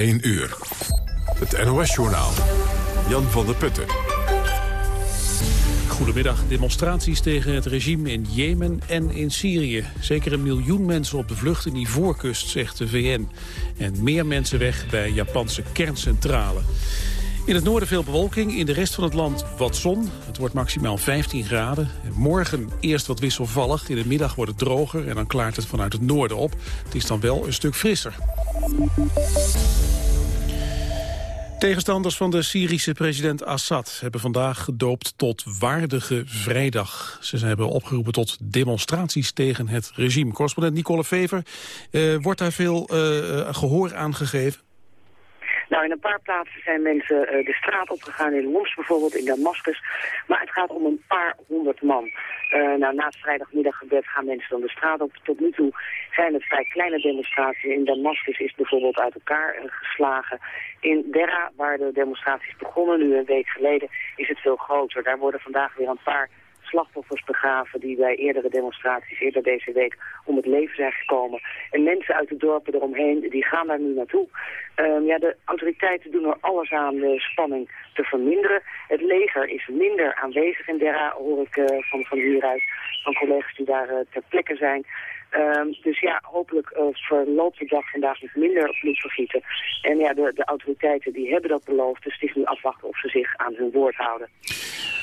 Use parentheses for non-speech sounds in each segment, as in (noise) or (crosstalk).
1 uur. Het NOS-journaal. Jan van der Putten. Goedemiddag. Demonstraties tegen het regime in Jemen en in Syrië. Zeker een miljoen mensen op de vlucht in Ivoorkust, zegt de VN. En meer mensen weg bij Japanse kerncentrale. In het noorden veel bewolking, in de rest van het land wat zon. Het wordt maximaal 15 graden. Morgen eerst wat wisselvallig, in de middag wordt het droger... en dan klaart het vanuit het noorden op. Het is dan wel een stuk frisser. Tegenstanders van de Syrische president Assad hebben vandaag gedoopt tot waardige vrijdag. Ze hebben opgeroepen tot demonstraties tegen het regime. Correspondent Nicole Fever, uh, wordt daar veel uh, gehoor aan gegeven? Nou, in een paar plaatsen zijn mensen uh, de straat opgegaan, in Homs bijvoorbeeld, in Damascus. Maar het gaat om een paar honderd man. Uh, nou, na het vrijdagmiddaggebed gaan mensen dan de straat op. Tot nu toe zijn het vrij kleine demonstraties. In Damascus is bijvoorbeeld uit elkaar uh, geslagen. In Derra, waar de demonstraties begonnen nu een week geleden, is het veel groter. Daar worden vandaag weer een paar slachtoffers begraven die bij eerdere demonstraties eerder deze week om het leven zijn gekomen. En mensen uit de dorpen eromheen, die gaan daar nu naartoe. Um, ja, de autoriteiten doen er alles aan de spanning te verminderen. Het leger is minder aanwezig in Dera, hoor ik uh, van, van hieruit, van collega's die daar uh, ter plekke zijn. Um, dus ja, hopelijk uh, verloopt de dag vandaag met minder bloedvergieten. En ja, de, de autoriteiten die hebben dat beloofd, dus het is nu afwachten of ze zich aan hun woord houden.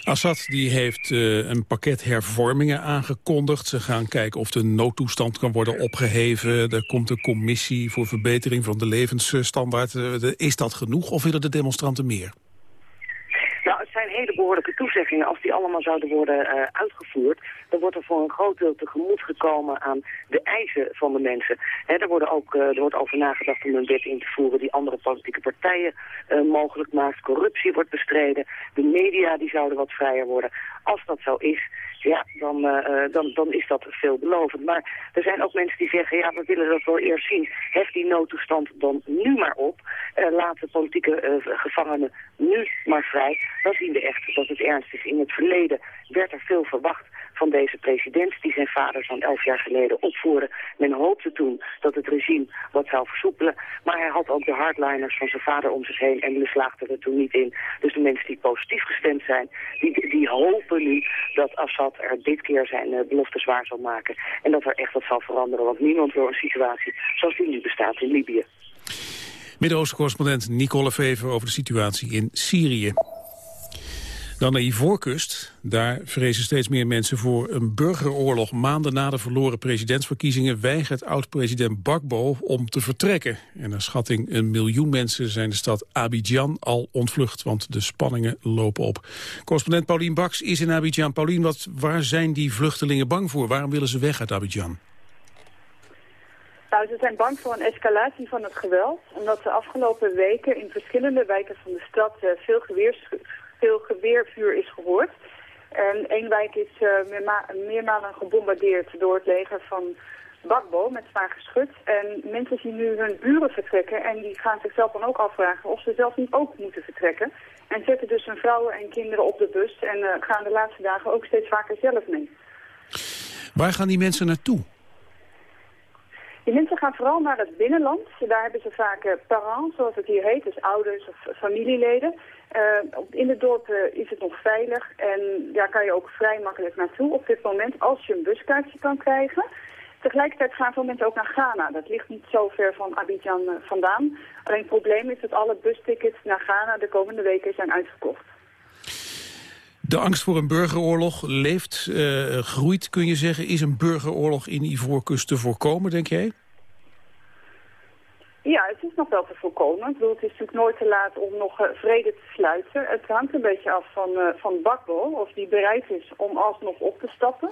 Assad die heeft uh, een pakket hervormingen aangekondigd. Ze gaan kijken of de noodtoestand kan worden opgeheven. Er komt een commissie voor verbetering van de levensstandaard. Uh, is dat genoeg of willen de demonstranten meer? Zijn hele behoorlijke toezeggingen. Als die allemaal zouden worden uh, uitgevoerd, dan wordt er voor een groot deel tegemoet gekomen aan de eisen van de mensen. He, er, worden ook, uh, er wordt over nagedacht om een wet in te voeren die andere politieke partijen uh, mogelijk maakt. Corruptie wordt bestreden. De media die zouden wat vrijer worden. Als dat zo is, ja, dan, uh, dan, dan is dat veelbelovend. Maar er zijn ook mensen die zeggen, ja, we willen dat wel eerst zien. Hef die noodtoestand dan nu maar op. Uh, laat de politieke gevangenen nu maar vrij. Dan zien we echt dat het ernst is. In het verleden werd er veel verwacht van deze president die zijn vader zo'n elf jaar geleden opvoerde. Men hoopte toen dat het regime wat zou versoepelen. Maar hij had ook de hardliners van zijn vader om zich heen en die slaagden er toen niet in. Dus de mensen die positief gestemd zijn, die, die hopen nu dat Assad er dit keer zijn uh, beloftes waar zal maken. En dat er echt wat zal veranderen, want niemand wil een situatie zoals die nu bestaat in Libië. Midden-Oosten-correspondent Nicole Vever over de situatie in Syrië. Dan de Ivoorkust. Daar vrezen steeds meer mensen voor een burgeroorlog. Maanden na de verloren presidentsverkiezingen weigert oud-president Bakbo om te vertrekken. En naar schatting een miljoen mensen zijn de stad Abidjan al ontvlucht, want de spanningen lopen op. Correspondent Paulien Baks is in Abidjan. Paulien, wat, waar zijn die vluchtelingen bang voor? Waarom willen ze weg uit Abidjan? Nou, ze zijn bang voor een escalatie van het geweld. Omdat de afgelopen weken in verschillende wijken van de stad uh, veel geweers veel geweervuur is gehoord. En één wijk is uh, meerma meermalen gebombardeerd door het leger van Bakbo met zwaar geschut. En mensen zien nu hun buren vertrekken en die gaan zichzelf dan ook afvragen of ze zelf niet ook moeten vertrekken. En zetten dus hun vrouwen en kinderen op de bus en uh, gaan de laatste dagen ook steeds vaker zelf mee. Waar gaan die mensen naartoe? Die mensen gaan vooral naar het binnenland. Daar hebben ze vaak uh, parents, zoals het hier heet, dus ouders of familieleden. Uh, in de dorpen is het nog veilig en daar kan je ook vrij makkelijk naartoe op dit moment als je een buskaartje kan krijgen. Tegelijkertijd gaan veel mensen ook naar Ghana. Dat ligt niet zo ver van Abidjan uh, vandaan. Alleen het probleem is dat alle bustickets naar Ghana de komende weken zijn uitverkocht. De angst voor een burgeroorlog leeft, uh, groeit kun je zeggen. Is een burgeroorlog in Ivoorkust te voorkomen, denk jij? Ja, het is nog wel te voorkomen. Ik bedoel, het is natuurlijk nooit te laat om nog uh, vrede te sluiten. Het hangt een beetje af van, uh, van Bakbo, of die bereid is om alsnog op te stappen.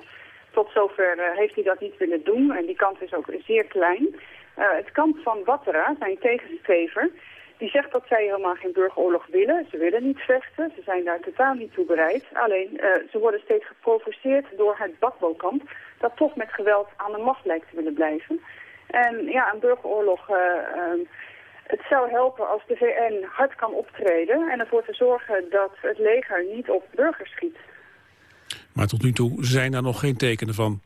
Tot zover heeft hij dat niet willen doen en die kans is ook zeer klein. het kamp van Wattera, zijn tegenstrever, die zegt dat zij helemaal geen burgeroorlog willen. Ze willen niet vechten, ze zijn daar totaal niet toe bereid. Alleen, ze worden steeds geprovoceerd door het Bakbo-kamp, dat toch met geweld aan de macht lijkt te willen blijven. En ja, een burgeroorlog... Uh, uh, het zou helpen als de VN hard kan optreden en ervoor te zorgen dat het leger niet op burgers schiet. Maar tot nu toe zijn daar nog geen tekenen van?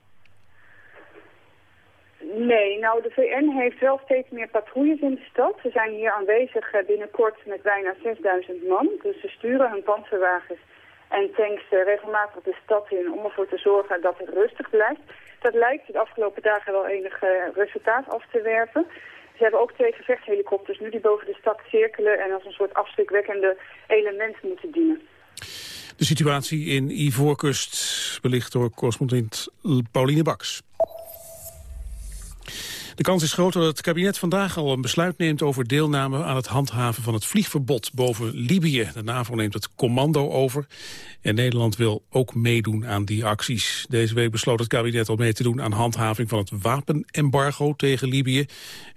Nee, nou de VN heeft wel steeds meer patrouilles in de stad. Ze zijn hier aanwezig eh, binnenkort met bijna 6000 man. Dus ze sturen hun panzerwagens en tanks eh, regelmatig de stad in om ervoor te zorgen dat het rustig blijft. Dat lijkt de afgelopen dagen wel enig eh, resultaat af te werpen. Ze hebben ook twee gevechtshelikopters nu die boven de stad cirkelen en als een soort afschrikwekkende element moeten dienen. De situatie in Ivoorkust belicht door correspondent Pauline Baks. De kans is groot dat het kabinet vandaag al een besluit neemt over deelname aan het handhaven van het vliegverbod boven Libië. De NAVO neemt het commando over en Nederland wil ook meedoen aan die acties. Deze week besloot het kabinet al mee te doen aan handhaving van het wapenembargo tegen Libië.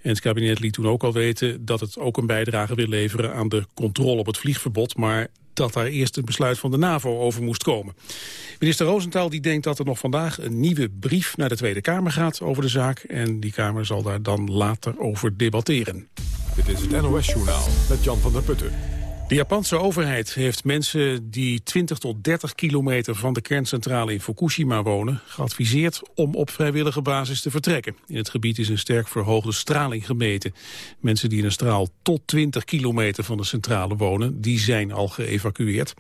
En het kabinet liet toen ook al weten dat het ook een bijdrage wil leveren aan de controle op het vliegverbod. Maar dat daar eerst een besluit van de NAVO over moest komen. Minister Rosenthal die denkt dat er nog vandaag een nieuwe brief naar de Tweede Kamer gaat over de zaak. En die Kamer zal daar dan later over debatteren. Dit is het NOS Journaal met Jan van der Putten. De Japanse overheid heeft mensen die 20 tot 30 kilometer van de kerncentrale in Fukushima wonen geadviseerd om op vrijwillige basis te vertrekken. In het gebied is een sterk verhoogde straling gemeten. Mensen die in een straal tot 20 kilometer van de centrale wonen, die zijn al geëvacueerd.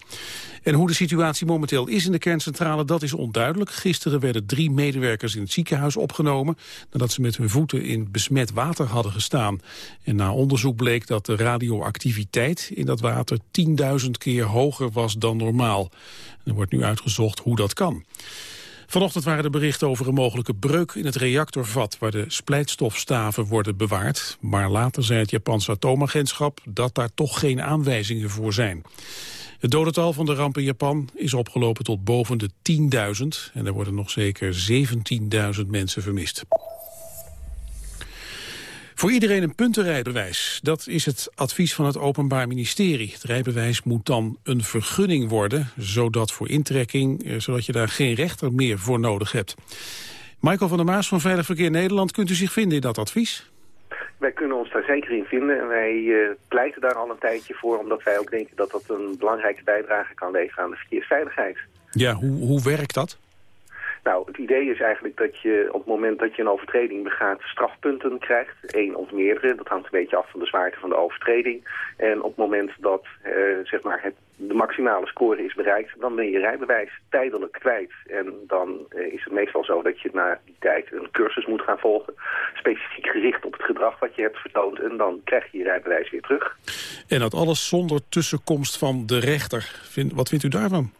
En hoe de situatie momenteel is in de kerncentrale, dat is onduidelijk. Gisteren werden drie medewerkers in het ziekenhuis opgenomen... nadat ze met hun voeten in besmet water hadden gestaan. En na onderzoek bleek dat de radioactiviteit in dat water 10.000 keer hoger was dan normaal. er wordt nu uitgezocht hoe dat kan. Vanochtend waren er berichten over een mogelijke breuk in het reactorvat waar de splijtstofstaven worden bewaard. Maar later zei het Japanse atoomagentschap dat daar toch geen aanwijzingen voor zijn. Het dodental van de ramp in Japan is opgelopen tot boven de 10.000 en er worden nog zeker 17.000 mensen vermist. Voor iedereen een puntenrijbewijs. Dat is het advies van het Openbaar Ministerie. Het rijbewijs moet dan een vergunning worden, zodat voor intrekking, eh, zodat je daar geen rechter meer voor nodig hebt. Michael van der Maas van Veilig Verkeer Nederland, kunt u zich vinden in dat advies? wij kunnen ons daar zeker in vinden en wij uh, pleiten daar al een tijdje voor... omdat wij ook denken dat dat een belangrijke bijdrage kan leveren aan de verkeersveiligheid. Ja, hoe, hoe werkt dat? Nou, het idee is eigenlijk dat je op het moment dat je een overtreding begaat strafpunten krijgt. één of meerdere, dat hangt een beetje af van de zwaarte van de overtreding. En op het moment dat uh, zeg maar het, de maximale score is bereikt, dan ben je rijbewijs tijdelijk kwijt. En dan uh, is het meestal zo dat je na die tijd een cursus moet gaan volgen. Specifiek gericht op het gedrag wat je hebt vertoond. En dan krijg je je rijbewijs weer terug. En dat alles zonder tussenkomst van de rechter. Vind, wat vindt u daarvan?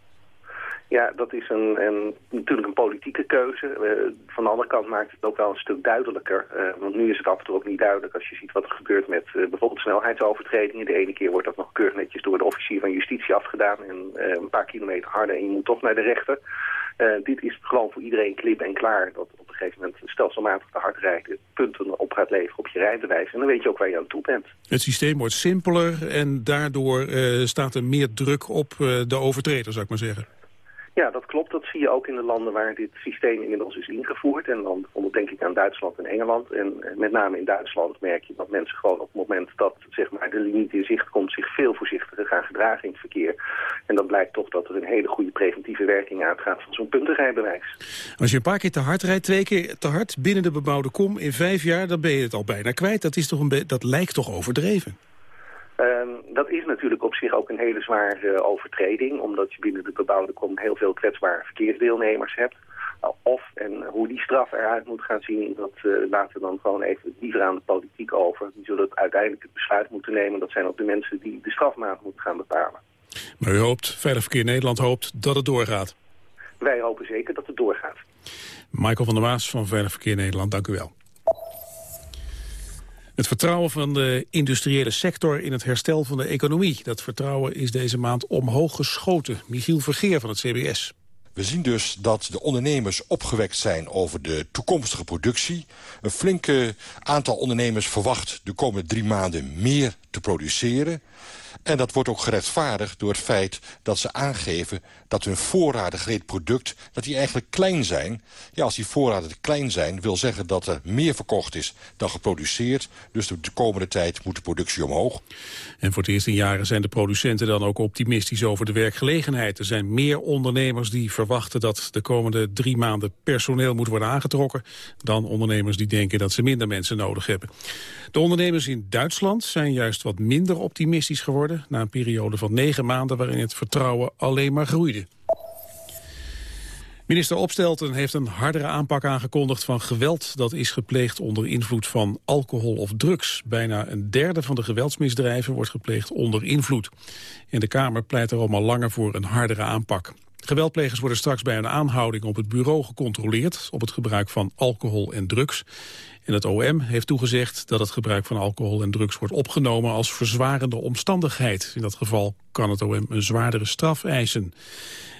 Ja, dat is een, een, natuurlijk een politieke keuze. Uh, van de andere kant maakt het ook wel een stuk duidelijker. Uh, want nu is het af en toe ook niet duidelijk als je ziet wat er gebeurt met uh, bijvoorbeeld snelheidsovertredingen. De ene keer wordt dat nog keurig netjes door de officier van justitie afgedaan en een paar kilometer harder en je moet toch naar de rechter. dit is gewoon voor iedereen klip en klaar dat op een gegeven moment stelselmatig te hard rijden punten op gaat leveren op je rijbewijs. En dan weet je ook waar je aan toe bent. Het systeem wordt simpeler en daardoor staat er meer druk op de overtreder, zou ik maar zeggen. Ja, dat klopt. Dat zie je ook in de landen waar dit systeem inmiddels is ingevoerd. En dan denk ik aan Duitsland en Engeland. En eh, met name in Duitsland merk je dat mensen gewoon op het moment dat zeg maar, de limiet in zicht komt... zich veel voorzichtiger gaan gedragen in het verkeer. En dan blijkt toch dat er een hele goede preventieve werking uitgaat van zo'n puntenrijbewijs. Als je een paar keer te hard rijdt, twee keer te hard binnen de bebouwde kom... in vijf jaar, dan ben je het al bijna kwijt. Dat, is toch een dat lijkt toch overdreven? Um, dat is natuurlijk op zich ook een hele zware uh, overtreding, omdat je binnen de bebouwde kom heel veel kwetsbare verkeersdeelnemers hebt. Nou, of en hoe die straf eruit moet gaan zien, dat uh, laten we dan gewoon even liever aan de politiek over. Die zullen het uiteindelijk het besluit moeten nemen. Dat zijn ook de mensen die de strafmaat moeten gaan bepalen. Maar u hoopt, Veilig Verkeer Nederland hoopt dat het doorgaat? Wij hopen zeker dat het doorgaat. Michael van der Waas van Veilig Verkeer Nederland, dank u wel. Het vertrouwen van de industriële sector in het herstel van de economie. Dat vertrouwen is deze maand omhoog geschoten. Michiel Vergeer van het CBS. We zien dus dat de ondernemers opgewekt zijn over de toekomstige productie. Een flinke aantal ondernemers verwacht de komende drie maanden meer te produceren. En dat wordt ook gerechtvaardigd door het feit dat ze aangeven... dat hun voorraden gereed product, dat die eigenlijk klein zijn. Ja, als die voorraden klein zijn, wil zeggen dat er meer verkocht is dan geproduceerd. Dus de komende tijd moet de productie omhoog. En voor het eerst in jaren zijn de producenten dan ook optimistisch over de werkgelegenheid. Er zijn meer ondernemers die verwachten dat de komende drie maanden personeel moet worden aangetrokken... dan ondernemers die denken dat ze minder mensen nodig hebben. De ondernemers in Duitsland zijn juist wat minder optimistisch geworden... na een periode van negen maanden waarin het vertrouwen alleen maar groeide. Minister Opstelten heeft een hardere aanpak aangekondigd van geweld dat is gepleegd onder invloed van alcohol of drugs. Bijna een derde van de geweldsmisdrijven wordt gepleegd onder invloed. En de Kamer pleit er al langer voor een hardere aanpak. Geweldplegers worden straks bij een aanhouding op het bureau gecontroleerd op het gebruik van alcohol en drugs. En het OM heeft toegezegd dat het gebruik van alcohol en drugs wordt opgenomen als verzwarende omstandigheid. In dat geval kan het OM een zwaardere straf eisen.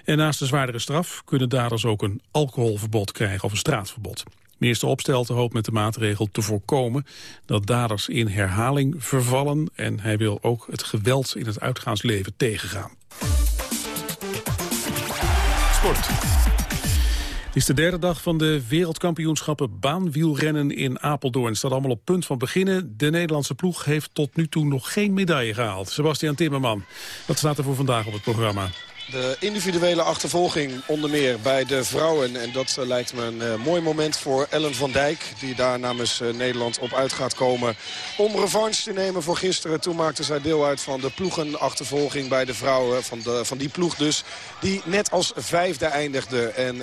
En naast de zwaardere straf kunnen daders ook een alcoholverbod krijgen of een straatverbod. Minister Opstelten hoopt met de maatregel te voorkomen dat daders in herhaling vervallen. En hij wil ook het geweld in het uitgaansleven tegengaan. Sport. Het is de derde dag van de wereldkampioenschappen baanwielrennen in Apeldoorn. Het staat allemaal op punt van beginnen. De Nederlandse ploeg heeft tot nu toe nog geen medaille gehaald. Sebastian Timmerman, wat staat er voor vandaag op het programma? De individuele achtervolging onder meer bij de vrouwen. En dat uh, lijkt me een uh, mooi moment voor Ellen van Dijk. Die daar namens uh, Nederland op uit gaat komen. Om revanche te nemen voor gisteren. Toen maakte zij deel uit van de ploegenachtervolging bij de vrouwen. Van, de, van die ploeg dus. Die net als vijfde eindigde. En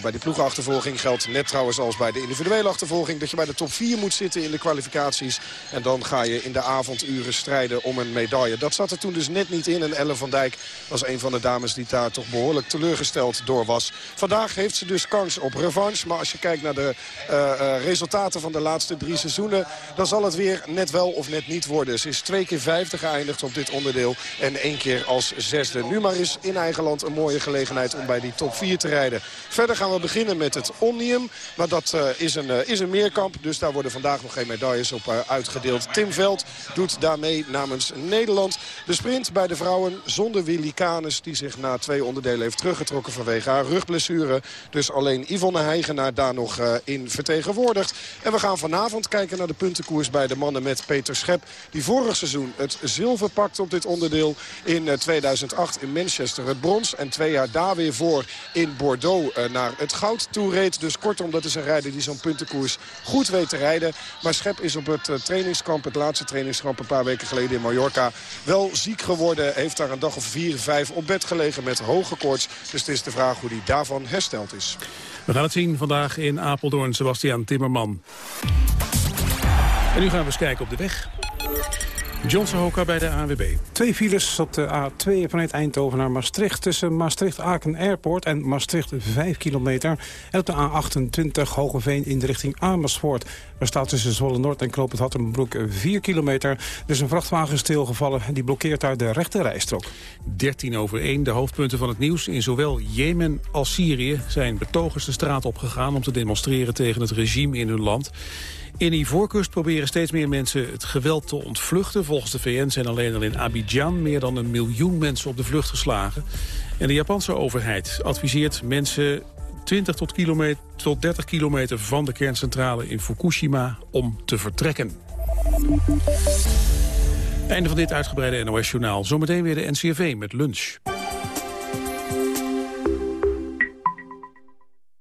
bij die ploegenachtervolging geldt net trouwens als bij de individuele achtervolging. Dat je bij de top 4 moet zitten in de kwalificaties. En dan ga je in de avonduren strijden om een medaille. Dat zat er toen dus net niet in. En Ellen van Dijk was een van de dames die daar toch behoorlijk teleurgesteld door was. Vandaag heeft ze dus kans op revanche. Maar als je kijkt naar de uh, uh, resultaten van de laatste drie seizoenen... dan zal het weer net wel of net niet worden. Ze is twee keer vijfde geëindigd op dit onderdeel. En één keer als zesde. Nu maar is in eigen land een mooie gelegenheid om bij die top 4 te rijden. Verder gaan we beginnen met het Omnium. Maar dat uh, is, een, is een meerkamp. Dus daar worden vandaag nog geen medailles op uitgedeeld. Tim Veld doet daarmee namens Nederland. De sprint bij de vrouwen zonder Willy Canes die zich na twee onderdelen heeft teruggetrokken vanwege haar rugblessure. Dus alleen Yvonne Heigenaar daar nog uh, in vertegenwoordigt. En we gaan vanavond kijken naar de puntenkoers bij de mannen met Peter Schep. Die vorig seizoen het zilver pakte op dit onderdeel in uh, 2008 in Manchester. Het brons en twee jaar daar weer voor in Bordeaux uh, naar het goud toe reed. Dus kortom, dat is een rijder die zo'n puntenkoers goed weet te rijden. Maar Schep is op het trainingskamp, het laatste trainingskamp een paar weken geleden in Mallorca... wel ziek geworden. Heeft daar een dag of vier, vijf op bed gelegen met hoge koorts. Dus het is de vraag hoe hij daarvan hersteld is. We gaan het zien vandaag in Apeldoorn, Sebastian Timmerman. En nu gaan we eens kijken op de weg. Johnson Hoka bij de ANWB. Twee files op de A2 vanuit Eindhoven naar Maastricht... tussen Maastricht-Aken Airport en Maastricht 5 kilometer. En op de A28 Hogeveen in de richting Amersfoort. Er staat tussen Zwolle Noord en Knoop het Hattenbroek 4 kilometer. Er is een vrachtwagen stilgevallen en die blokkeert daar de rechte rijstrook. 13 over 1, de hoofdpunten van het nieuws. In zowel Jemen als Syrië zijn betogers de straat opgegaan... om te demonstreren tegen het regime in hun land. In Ivoorkust proberen steeds meer mensen het geweld te ontvluchten. Volgens de VN zijn alleen al in Abidjan meer dan een miljoen mensen op de vlucht geslagen. En de Japanse overheid adviseert mensen 20 tot, kilometer, tot 30 kilometer van de kerncentrale in Fukushima om te vertrekken. Einde van dit uitgebreide NOS-journaal. Zometeen weer de NCRV met lunch.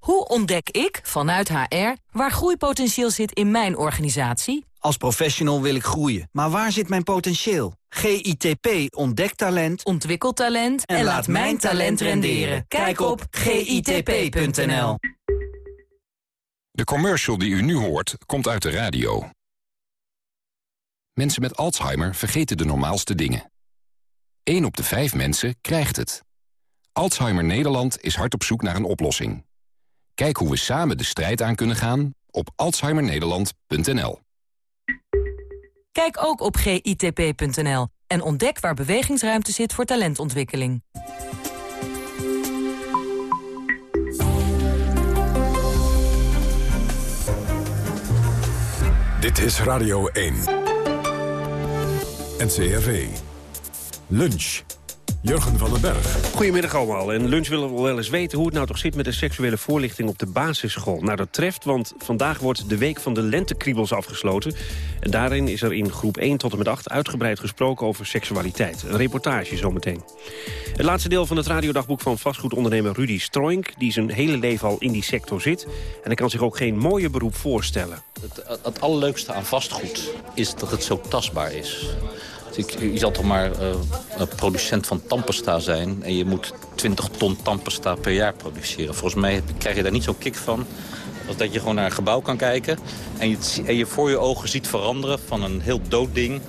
Hoe ontdek ik, vanuit HR, waar groeipotentieel zit in mijn organisatie? Als professional wil ik groeien, maar waar zit mijn potentieel? GITP ontdekt talent, ontwikkelt talent en, en laat mijn talent renderen. Kijk op gitp.nl. De commercial die u nu hoort, komt uit de radio. Mensen met Alzheimer vergeten de normaalste dingen. 1 op de 5 mensen krijgt het. Alzheimer Nederland is hard op zoek naar een oplossing. Kijk hoe we samen de strijd aan kunnen gaan op alzheimernederland.nl. Kijk ook op gitp.nl en ontdek waar bewegingsruimte zit voor talentontwikkeling. Dit is Radio 1. NCRV. Lunch. Jurgen van den Berg. Goedemiddag allemaal. En lunch willen we wel eens weten hoe het nou toch zit met de seksuele voorlichting op de basisschool. Nou, dat treft, want vandaag wordt de week van de lentekriebels afgesloten. En daarin is er in groep 1 tot en met 8 uitgebreid gesproken over seksualiteit. Een reportage zometeen. Het laatste deel van het radiodagboek van vastgoedondernemer Rudy Stroink... die zijn hele leven al in die sector zit. En hij kan zich ook geen mooier beroep voorstellen. Het, het allerleukste aan vastgoed is dat het zo tastbaar is. Je zal toch maar uh, een producent van tandpasta zijn... en je moet 20 ton tandpasta per jaar produceren. Volgens mij krijg je daar niet zo'n kick van... als dat je gewoon naar een gebouw kan kijken... en je, en je voor je ogen ziet veranderen van een heel dood ding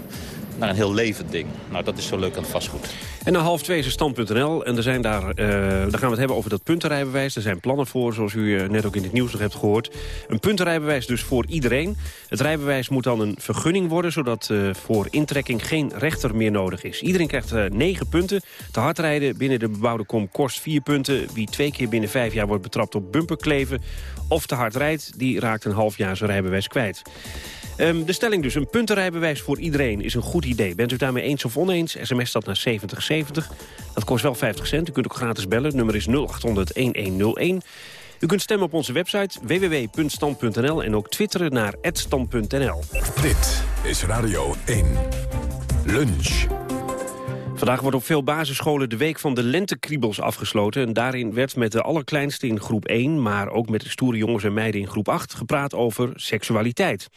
naar een heel levend ding. Nou, dat is zo leuk aan het vastgoed. En na half twee is stand.nl. En er zijn daar, uh, daar gaan we het hebben over dat puntenrijbewijs. Er zijn plannen voor, zoals u uh, net ook in het nieuws nog hebt gehoord. Een puntenrijbewijs dus voor iedereen. Het rijbewijs moet dan een vergunning worden... zodat uh, voor intrekking geen rechter meer nodig is. Iedereen krijgt negen punten. Te hard rijden binnen de bebouwde kom kost vier punten. Wie twee keer binnen vijf jaar wordt betrapt op bumperkleven... of te hard rijdt, die raakt een half jaar zijn rijbewijs kwijt. Um, de stelling dus, een puntenrijbewijs voor iedereen is een goed idee. Bent u daarmee eens of oneens? SMS dat naar 7070. Dat kost wel 50 cent. U kunt ook gratis bellen. Nummer is 0800-1101. U kunt stemmen op onze website www.stand.nl en ook twitteren naar @stand.nl. Dit is Radio 1. Lunch. Vandaag wordt op veel basisscholen de week van de lentekriebels afgesloten. En daarin werd met de allerkleinste in groep 1... maar ook met de stoere jongens en meiden in groep 8... gepraat over seksualiteit.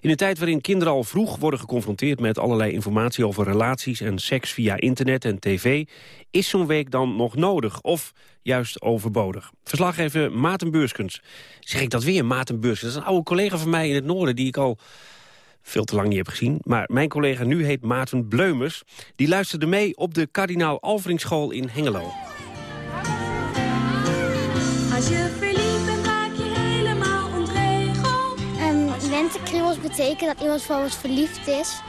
In een tijd waarin kinderen al vroeg worden geconfronteerd... met allerlei informatie over relaties en seks via internet en tv... is zo'n week dan nog nodig of juist overbodig? Verslaggever Maarten Beurskens. Zeg ik dat weer, Maarten Beurskens? Dat is een oude collega van mij in het noorden... die ik al veel te lang niet heb gezien. Maar mijn collega nu heet Maarten Bleumers. Die luisterde mee op de Kardinaal Alveringschool in Hengelo. Als je verliefd bent, raak je helemaal ontregeld. Um, lentekriebels betekent dat iemand van ons verliefd is.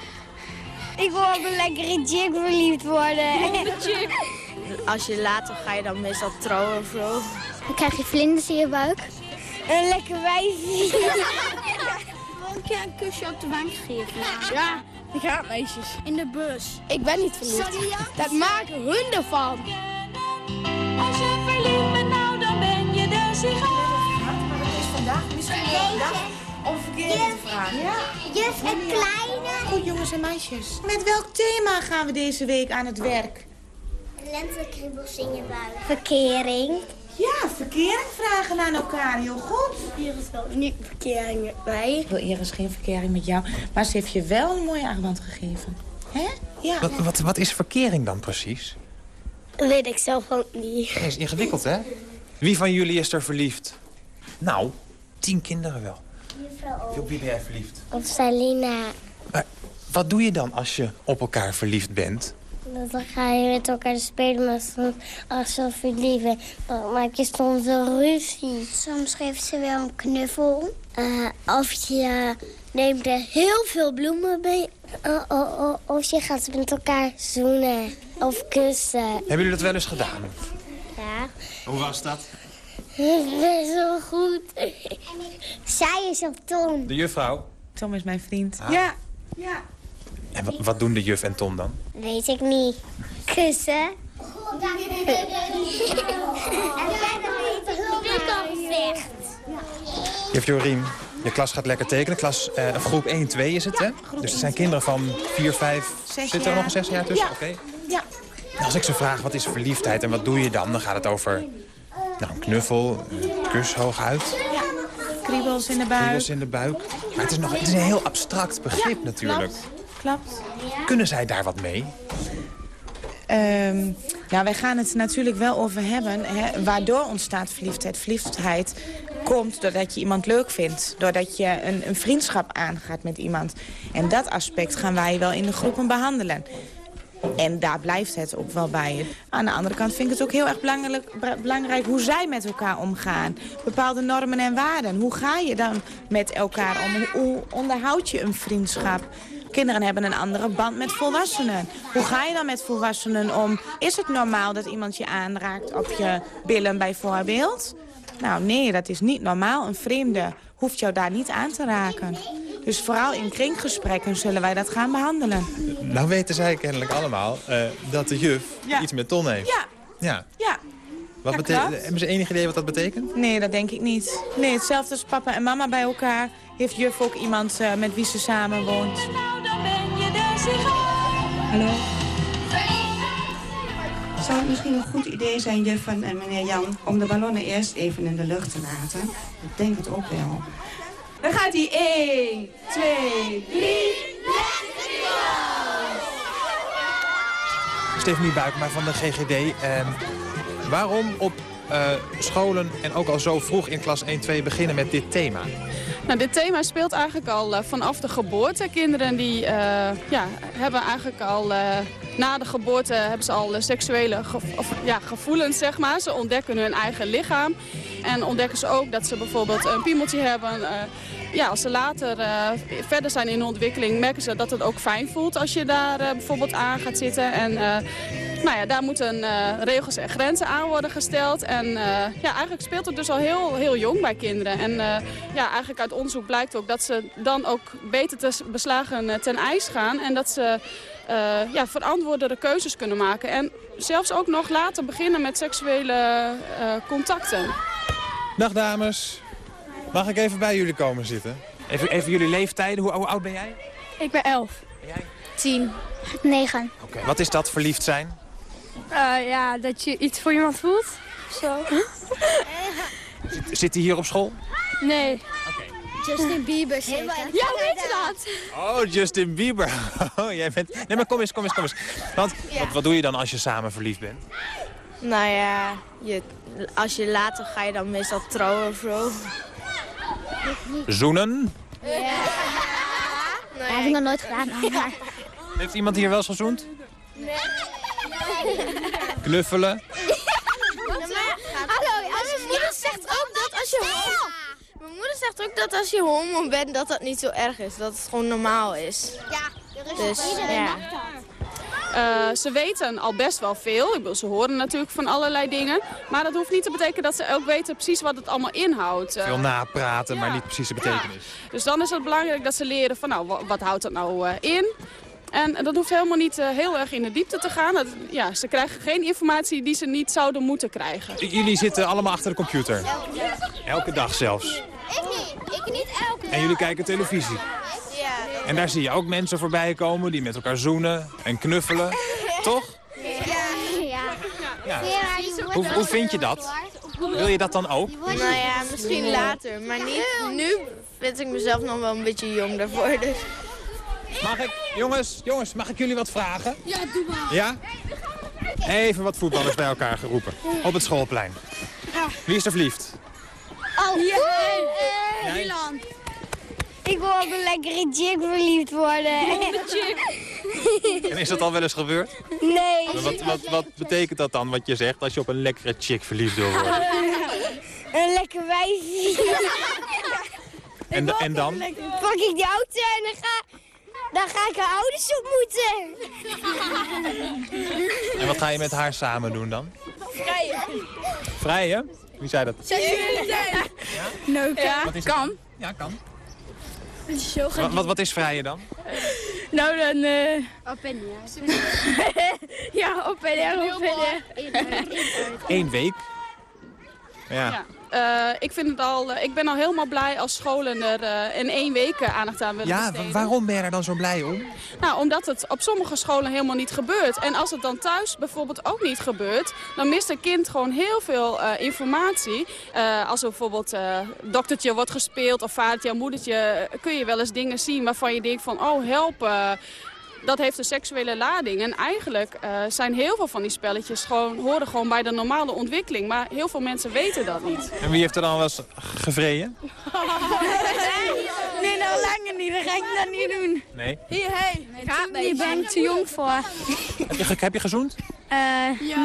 Ik wil op een lekkere chick verliefd worden. (laughs) Als je later ga je dan meestal trouwen of zo. Dan krijg je vlinders in je buik. Een lekker wijfje. (laughs) een keer een kusje op de wang geven. Ja, die gaat meisjes. In de bus. Ik ben niet verliefd. Dat maken hun ervan. Als je verliefd bent, nou dan ben je de sigaar. Maar dat is vandaag misschien wel een dag om verkeerd te vragen. Ja. Juf en kleine. Goed jongens en meisjes. Met welk thema gaan we deze week aan het werk? Lentekriebels in je buik. Verkering. Ja, verkering vragen aan elkaar. Heel goed. Iris wil niet verkering bij. Ik wil Iris geen verkering met jou. Maar ze heeft je wel een mooie armband gegeven. Hè? Ja. Wat, wat, wat is verkering dan precies? Dat weet ik zelf ook niet. Dat is ingewikkeld, hè? Wie van jullie is er verliefd? Nou, tien kinderen wel. Juffrouw Op wie ben jij verliefd? Op Salina. Maar wat doe je dan als je op elkaar verliefd bent? Dan ga je met elkaar spelen, maar soms, als ze verliefd bent, dan maak je soms een ruzie. Soms geeft ze wel een knuffel. Uh, of je neemt er heel veel bloemen bij. Uh, uh, of je gaat met elkaar zoenen of kussen. Hebben jullie dat wel eens gedaan? Ja. Hoe was dat? Best wel goed. Zij is op Tom. De juffrouw? Tom is mijn vriend. Ah. Ja. Ja. En wat, doen de juf en Tom dan? Weet ik niet. Kussen. Juf Jorien, je klas gaat lekker tekenen. Klas, uh, groep 1, 2 is het, hè? Dus er zijn kinderen van 4, 5... Zes Zit er nog een 6 jaar tussen? Ja. Oké. Ja. Als ik ze vraag, wat is verliefdheid en wat doe je dan? Dan gaat het over nou, een knuffel, een kus hooguit. Ja. Kriebels in de buik. Kriebels in de buik. Maar het is, nog, het is een heel abstract begrip natuurlijk. Klopt. Kunnen zij daar wat mee? Um, ja, wij gaan het natuurlijk wel over hebben. Hè, waardoor ontstaat verliefdheid? Verliefdheid komt doordat je iemand leuk vindt. Doordat je een, een vriendschap aangaat met iemand. En dat aspect gaan wij wel in de groepen behandelen. En daar blijft het ook wel bij. Aan de andere kant vind ik het ook heel erg belangrijk, belangrijk hoe zij met elkaar omgaan. Bepaalde normen en waarden. Hoe ga je dan met elkaar om? Hoe onderhoud je een vriendschap? Kinderen hebben een andere band met volwassenen. Hoe ga je dan met volwassenen om? Is het normaal dat iemand je aanraakt op je billen bijvoorbeeld? Nou nee, dat is niet normaal. Een vreemde hoeft jou daar niet aan te raken. Dus vooral in kringgesprekken zullen wij dat gaan behandelen. Nou weten zij kennelijk allemaal eh, dat de juf Ja. iets met Ton heeft. Ja, Ja. ja. Wat Ja, betekent? Hebben ze enig idee wat dat betekent? Nee, dat denk ik niet. Nee, hetzelfde als papa en mama bij elkaar. Heeft juf ook iemand eh, met wie ze samen woont. Hallo. Zou het misschien een goed idee zijn, juffen en meneer Jan... om de ballonnen eerst even in de lucht te laten? Ik denk het ook wel. Dan gaat hij 1, 2, 3... Stefanie Buikma van de GGD. ehm, waarom op eh, scholen en ook al zo vroeg in klas 1, 2 beginnen met dit thema? Nou, dit thema speelt eigenlijk al eh, vanaf de geboorte. Kinderen die eh, ja, hebben eigenlijk al eh, na de geboorte hebben ze al seksuele of, ja, gevoelens, zeg maar. Ze ontdekken hun eigen lichaam. En ontdekken ze ook dat ze bijvoorbeeld een piemeltje hebben. Ja, als ze later eh, verder zijn in de ontwikkeling, merken ze dat het ook fijn voelt als je daar eh, bijvoorbeeld aan gaat zitten. En eh, nou ja, daar moeten regels en grenzen aan worden gesteld. En ja, eigenlijk speelt het dus al heel, heel jong bij kinderen. En ja, eigenlijk uit onderzoek blijkt ook dat ze dan ook beter te beslagen ten ijs gaan. En dat ze ja, verantwoordere keuzes kunnen maken. En zelfs ook nog later beginnen met seksuele contacten. Dag dames. Mag ik even bij jullie komen zitten? Even, even jullie leeftijden. Hoe, hoe oud ben jij? Ik ben elf. Tien. Negen. Oké. Wat is dat verliefd zijn? Eh, ja, dat je iets voor iemand voelt. Zo. Zit hij hier op school? Nee. Justin Bieber zeker? Ja, weet je dat? Oh, Justin Bieber. (laughs) Oh, jij bent... Nee, maar kom eens, kom eens, kom eens. Want wat, wat doe je dan als je samen verliefd bent? Nou ja, je, als je later ga je dan meestal trouwen of zo. Zoenen? Ja. Dat heb ik nog nooit gedaan. Maar... Heeft iemand hier wel eens gezoend? Knuffelen? Hallo, mijn moeder zegt ook dat als je homo... Mijn moeder zegt ook dat als je homo bent, dat dat niet zo erg is. Dat het gewoon normaal is. Ja, dus, ja. Eh, ze weten al best wel veel. Ik bedoel, ze horen natuurlijk van allerlei dingen. Maar dat hoeft niet te betekenen dat ze ook weten precies wat het allemaal inhoudt. Eh, Veel napraten, maar niet precies de betekenis. Dus dan is het belangrijk dat ze leren van nou, wa- wat houdt dat nou eh, in? En dat hoeft helemaal niet eh, heel erg in de diepte te gaan. Dat, ja, ze krijgen geen informatie die ze niet zouden moeten krijgen. Jullie zitten allemaal achter de computer. Elke dag zelfs. Ik niet. Ik niet elke En jullie kijken televisie. Ja. En daar zie je ook mensen voorbij komen die met elkaar zoenen en knuffelen. (laughs) Toch? Ja. ja. Ja. Hoe, hoe vind je dat? Wil je dat dan ook? Nou ja, misschien later. Maar niet nu vind ik mezelf nog wel een beetje jong daarvoor. Dus. Mag ik, jongens, jongens, mag ik jullie wat vragen? Ja, doe maar. Ja? Even wat voetballers bij elkaar geroepen. Op het schoolplein. Wie is er verliefd? Oh, ja. Milan. Ik wil op een lekkere chick verliefd worden. (laughs) En is dat al wel eens gebeurd? Nee. Maar Wat, wat, wat betekent dat dan, wat je zegt, als je op een lekkere chick verliefd wil worden? (laughs) Een lekker wijfje. (laughs) En, en dan? Pak ik die auto en dan ga, dan ga ik haar ouders ontmoeten. En wat ga je met haar samen doen dan? Vrijen. Vrijen? Wie zei dat? Neuken. Wat is het? kan. Ja, kan. Zo Wat, wat, wat is vrijen dan? Nou, dan... eh op en neer. (laughs) ja, op en neer, op en neer. Eén week? Ja. Ja. Eh, ik, vind het al, eh, ik ben al helemaal blij als scholen er eh, in één week aandacht aan willen Ja, besteden. wa- waarom ben je er dan zo blij om? Nou, omdat het op sommige scholen helemaal niet gebeurt. En als het dan thuis bijvoorbeeld ook niet gebeurt... dan mist een kind gewoon heel veel informatie. Als er bijvoorbeeld doktertje wordt gespeeld of vadertje en moedertje... kun je wel eens dingen zien waarvan je denkt van... oh, help, dat heeft een seksuele lading. En eigenlijk eh, zijn heel veel van die spelletjes gewoon, horen gewoon bij de normale ontwikkeling. Maar heel veel mensen weten dat niet. En wie heeft er dan wel eens gevreden? Nee, nou langer niet. Dat ga ik dat niet doen. Nee. Hier, hé. Hey. Hier ben ik te jong voor. Heb je, ge- heb je gezoend? Eh,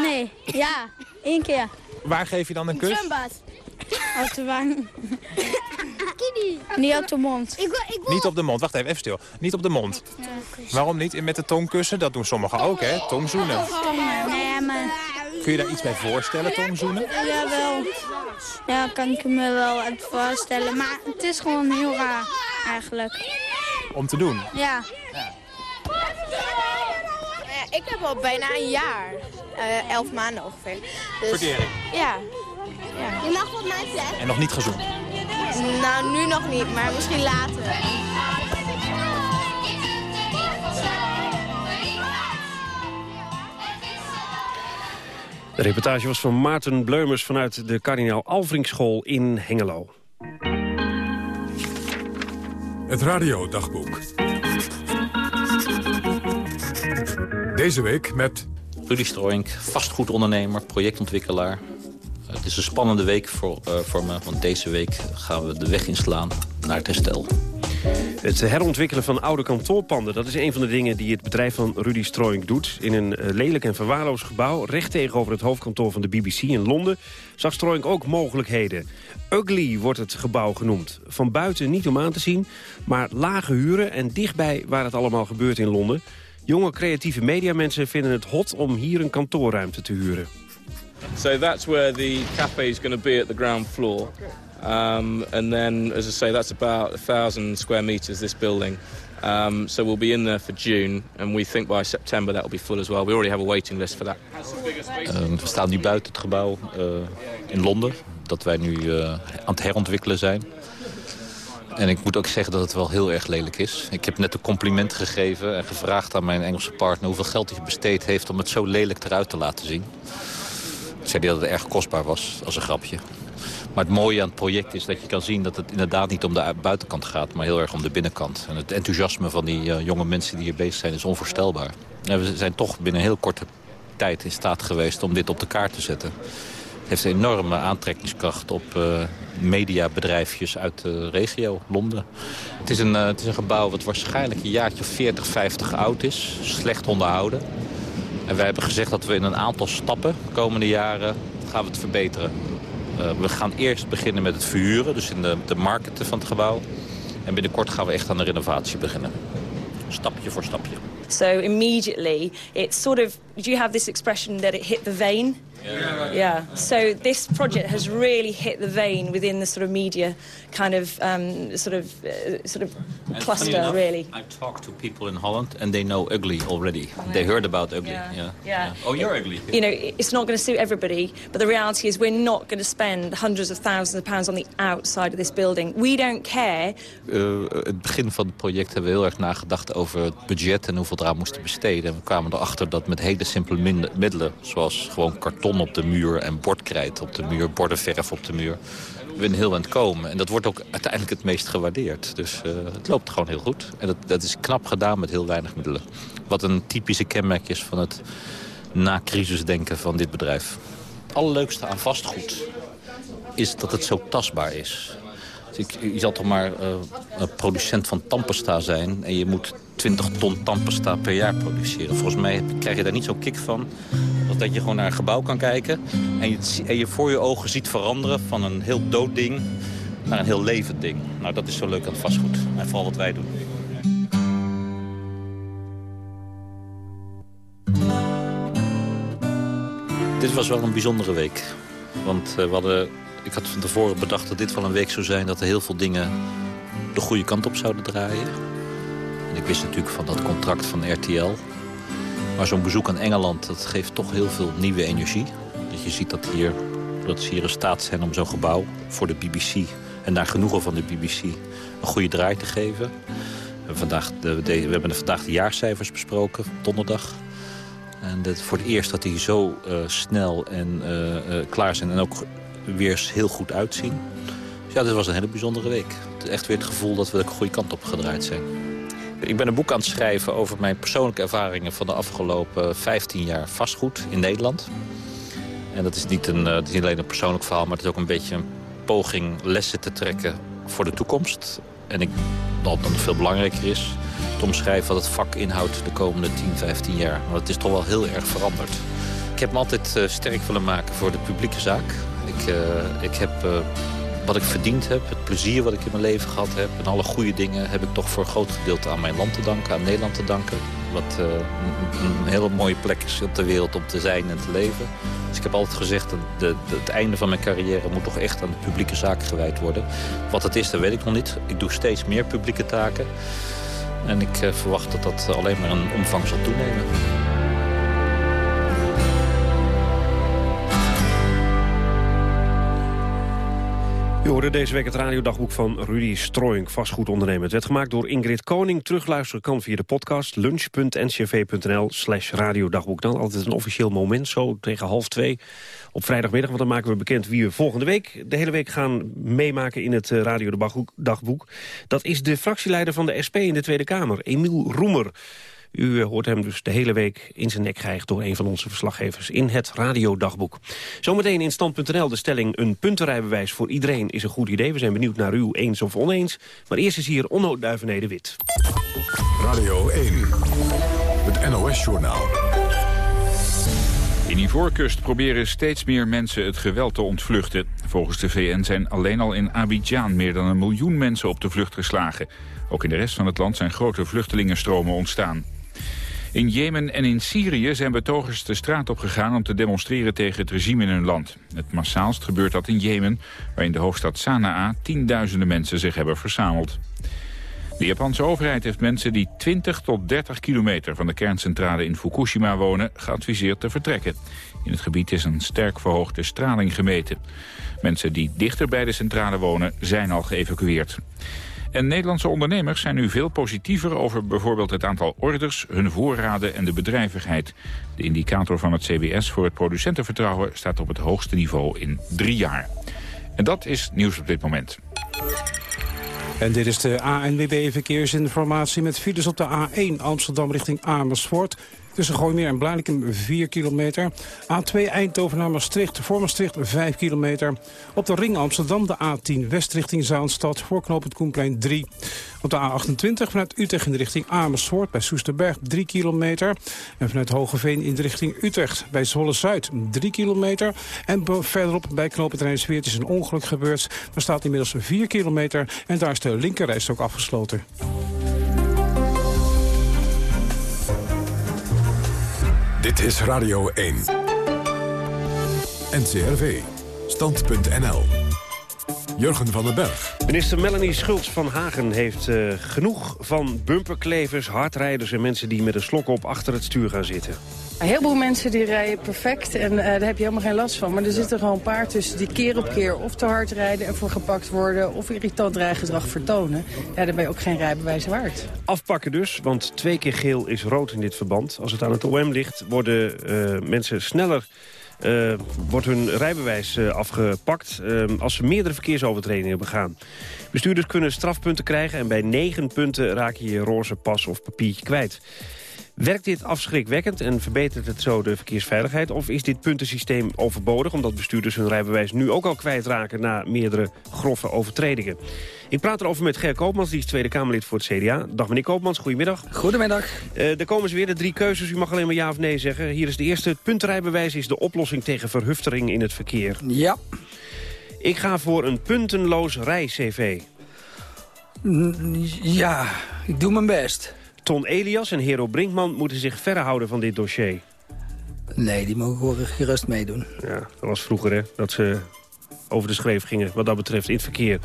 nee. Ja, één keer. Waar geef je dan een kus? Zwembad. Op de wang. (laughs) Niet op de mond. Ik wil, ik Niet op de mond. Wacht even, even stil. Niet op de mond. Waarom niet? Met de tongkussen? Dat doen sommigen ook, hè? Tongzoenen. Nee, maar... Kun je daar iets bij voorstellen, tongzoenen? Jawel. Ja, kan ik me wel het voorstellen. Maar het is gewoon heel raar, eigenlijk. om te doen. Ja. ik heb al bijna een jaar. Eh, elf maanden ongeveer. Dus, Verkering. Ja. Ja. Je mag op mijn plek. En nog niet gezoend. Nou, nu nog niet, maar misschien later. De reportage was van Maarten Bleumers vanuit de Kardinaal Alvrinkschool in Hengelo. Het radiodagboek. Deze week met... Rudy Strooink, vastgoedondernemer, projectontwikkelaar. Het is een spannende week voor, uh, voor me, want deze week gaan we de weg inslaan naar het herstel. Het herontwikkelen van oude kantoorpanden... dat is een van de dingen die het bedrijf van Rudy Strooink doet. In een eh, lelijk en verwaarloosd gebouw... recht tegenover het hoofdkantoor van de BBC in Londen... zag Strooink ook mogelijkheden. Ugly wordt het gebouw genoemd. Van buiten niet om aan te zien, maar lage huren... en dichtbij waar het allemaal gebeurt in Londen. Jonge creatieve mediamensen vinden het hot om hier een kantoorruimte te huren. So that's where the cafe is going to be at the ground floor. Um, and then, as I say, that's about a thousand square meters, this building. Um, so we'll be in there for June, and we think by September that will be full as well. We already have a waiting list for that. Uh, we staan nu buiten het gebouw uh, in Londen, dat wij nu uh, aan het herontwikkelen zijn. En ik moet ook zeggen dat het wel heel erg lelijk is. Ik heb net een compliment gegeven en gevraagd aan mijn Engelse partner... hoeveel geld hij besteed heeft om het zo lelijk eruit te laten zien. Zei dat het erg kostbaar was, als een grapje. Maar het mooie aan het project is dat je kan zien dat het inderdaad niet om de buitenkant gaat... maar heel erg om de binnenkant. En het enthousiasme van die uh, jonge mensen die hier bezig zijn is onvoorstelbaar. En we zijn toch binnen heel korte tijd in staat geweest om dit op de kaart te zetten. Het heeft een enorme aantrekkingskracht op uh, mediabedrijfjes uit de regio, Londen. Het is, een, uh, het is een gebouw wat waarschijnlijk een jaartje of 40, 50 oud is. Slecht onderhouden. En wij hebben gezegd dat we in een aantal stappen de komende jaren gaan we het verbeteren. Uh, we gaan eerst beginnen met het verhuren, dus in de, de marketen van het gebouw. En binnenkort gaan we echt aan de renovatie beginnen. Stapje voor stapje. So immediately, it's sort of, did you have this expression that it hit the vein? Yeah. Yeah. So this project has really hit the vein within the sort of media kind of um, sort of uh, sort of And cluster, enough, really. I talked to people in Holland and they know ugly already. They heard about ugly. Yeah. Yeah. Yeah. Oh, you're ugly. You know, it's not going to suit everybody, but the reality is we're not going to spend hundreds of thousands of pounds on the outside of this building. We don't care. Uh, het begin van het project hebben we heel erg nagedacht over het budget en hoeveel we eraan moesten besteden. En we kwamen erachter dat met hele simpele middelen, zoals gewoon karton op de muur en bordkrijt op de muur, bordenverf op de muur, een heel eind komen. En dat wordt ook uiteindelijk het meest gewaardeerd. Dus uh, het loopt gewoon heel goed. En dat, dat is knap gedaan met heel weinig middelen. Wat een typische kenmerk is van het na-crisisdenken van dit bedrijf. Het allerleukste aan vastgoed is dat het zo tastbaar is. Dus ik, je zal toch maar uh, producent van tandpasta zijn... en je moet 20 ton tandpasta per jaar produceren. Volgens mij krijg je daar niet zo'n kick van... als dat je gewoon naar een gebouw kan kijken... en je, je voor je ogen ziet veranderen van een heel dood ding... naar een heel levend ding. Nou, dat is zo leuk aan het vastgoed. En vooral wat wij doen. Dit was wel een bijzondere week. Want uh, we hadden ik had van tevoren bedacht dat dit wel een week zou zijn... dat er heel veel dingen de goede kant op zouden draaien. Ik wist natuurlijk van dat contract van RTL. Maar zo'n bezoek aan Engeland, dat geeft toch heel veel nieuwe energie. Dat je ziet dat, hier, dat ze hier in staat zijn om zo'n gebouw voor de BBC... en naar genoegen van de BBC een goede draai te geven. We hebben, vandaag de, we hebben vandaag de jaarcijfers besproken, donderdag. En dat voor het eerst dat die zo uh, snel en uh, uh, klaar zijn... en ook weer heel goed uitzien. Dus ja, dit was een hele bijzondere week. Echt weer het gevoel dat we de goede kant op gedraaid zijn. Ik ben een boek aan het schrijven over mijn persoonlijke ervaringen... van de afgelopen 15 jaar vastgoed in Nederland. En dat is niet, een, dat is niet alleen een persoonlijk verhaal... maar het is ook een beetje een poging lessen te trekken voor de toekomst. En ik, wat dan veel belangrijker is... te omschrijven wat het vak inhoudt de komende 10, 15 jaar. Want het is toch wel heel erg veranderd. Ik heb me altijd uh, sterk willen maken voor de publieke zaak. Ik, uh, ik heb wat ik verdiend heb, het plezier wat ik in mijn leven gehad heb... en alle goede dingen heb ik toch voor een groot gedeelte aan mijn land te danken, aan Nederland te danken. Wat uh, een, hele mooie plek is op de wereld om te zijn en te leven. Dus ik heb altijd gezegd, dat de, het einde van mijn carrière moet toch echt aan de publieke zaak gewijd worden. Wat het is, dat weet ik nog niet. Ik doe steeds meer publieke taken. En ik eh, verwacht dat dat alleen maar een omvang zal toenemen. U hoorde deze week het radiodagboek van Rudy Strooink, vastgoedondernemer. Het werd gemaakt door Ingrid Koning. Terugluisteren kan via de podcast lunch.ncv.nl slash radiodagboek. Dan altijd een officieel moment, zo tegen half twee op vrijdagmiddag. Want dan maken we bekend wie we volgende week de hele week gaan meemaken in het eh, radiodagboek. Dat is de fractieleider van de SP in de Tweede Kamer, Emiel Roemer. U eh, hoort hem dus de hele week in zijn nek krijgen door een van onze verslaggevers in het radiodagboek. Zometeen in stand.nl de stelling een puntenrijbewijs voor iedereen is een goed idee. We zijn benieuwd naar u eens of oneens. Maar eerst is hier Onno Duivenede-Wit. Radio 1, het NOS-journaal. In Ivoorkust proberen steeds meer mensen het geweld te ontvluchten. Volgens de VN zijn alleen al in Abidjan meer dan een miljoen mensen op de vlucht geslagen. Ook in de rest van het land zijn grote vluchtelingenstromen ontstaan. In Jemen en in Syrië zijn betogers de straat op gegaan om te demonstreren tegen het regime in hun land. Het massaalst gebeurt dat in Jemen, waar in de hoofdstad Sanaa tienduizenden mensen zich hebben verzameld. De Japanse overheid heeft mensen die 20 tot 30 kilometer van de kerncentrale in Fukushima wonen geadviseerd te vertrekken. In het gebied is een sterk verhoogde straling gemeten. Mensen die dichter bij de centrale wonen zijn al geëvacueerd. En Nederlandse ondernemers zijn nu veel positiever over bijvoorbeeld het aantal orders, hun voorraden en de bedrijvigheid. De indicator van het CBS voor het producentenvertrouwen staat op het hoogste niveau in drie jaar. En dat is nieuws op dit moment. En dit is de ANWB Verkeersinformatie met files op de A1 Amsterdam richting Amersfoort. Tussen Gooimeer en Blarikum 4 kilometer. A2 Eindhoven naar Maastricht, voor Maastricht 5 kilometer. Op de ring Amsterdam de A10 West richting Zaanstad, voor knooppunt Koenplein 3. Op de A28 vanuit Utrecht in de richting Amersfoort bij Soesterberg 3 kilometer. En vanuit Hogeveen in de richting Utrecht bij Zwolle-Zuid 3 kilometer. En verderop bij knooppunt Rijnsweert is een ongeluk gebeurd. Daar staat inmiddels 4 kilometer en daar is de linkerreis ook afgesloten. Dit is Radio 1. NCRV. Stand.nl. Jurgen van den Berg. Minister Melanie Schultz van Hagen heeft uh, genoeg van bumperklevers, hardrijders... en mensen die met een slok op achter het stuur gaan zitten. Een heleboel mensen die rijden perfect en uh, daar heb je helemaal geen last van. Maar er zitten gewoon een paar tussen die keer op keer of te hard rijden... en voor gepakt worden of irritant rijgedrag vertonen. Ja, dan ben je ook geen rijbewijs waard. Afpakken dus, want twee keer geel is rood in dit verband. Als het aan het OM ligt, worden uh, mensen sneller uh, wordt hun rijbewijs uh, afgepakt uh, als ze meerdere verkeersovertredingen begaan. Bestuurders kunnen strafpunten krijgen en bij negen punten raak je je roze pas of papiertje kwijt. Werkt dit afschrikwekkend en verbetert het zo de verkeersveiligheid? Of is dit puntensysteem overbodig omdat bestuurders hun rijbewijs nu ook al kwijtraken na meerdere grove overtredingen? Ik praat erover met Ger Koopmans, die is Tweede Kamerlid voor het CDA. Dag meneer Koopmans, goedemiddag. Goedemiddag. Uh, er komen ze weer, de drie keuzes. U mag alleen maar ja of nee zeggen. Hier is de eerste. Het puntenrijbewijs is de oplossing tegen verhuftering in het verkeer. Ja. Ik ga voor een puntenloos rij-CV. Ja, ik doe mijn best. Ton Elias en Hero Brinkman moeten zich verre houden van dit dossier. Nee, die mogen gewoon gerust meedoen. Ja, dat was vroeger, hè, dat ze over de schreef gingen wat dat betreft in het verkeer.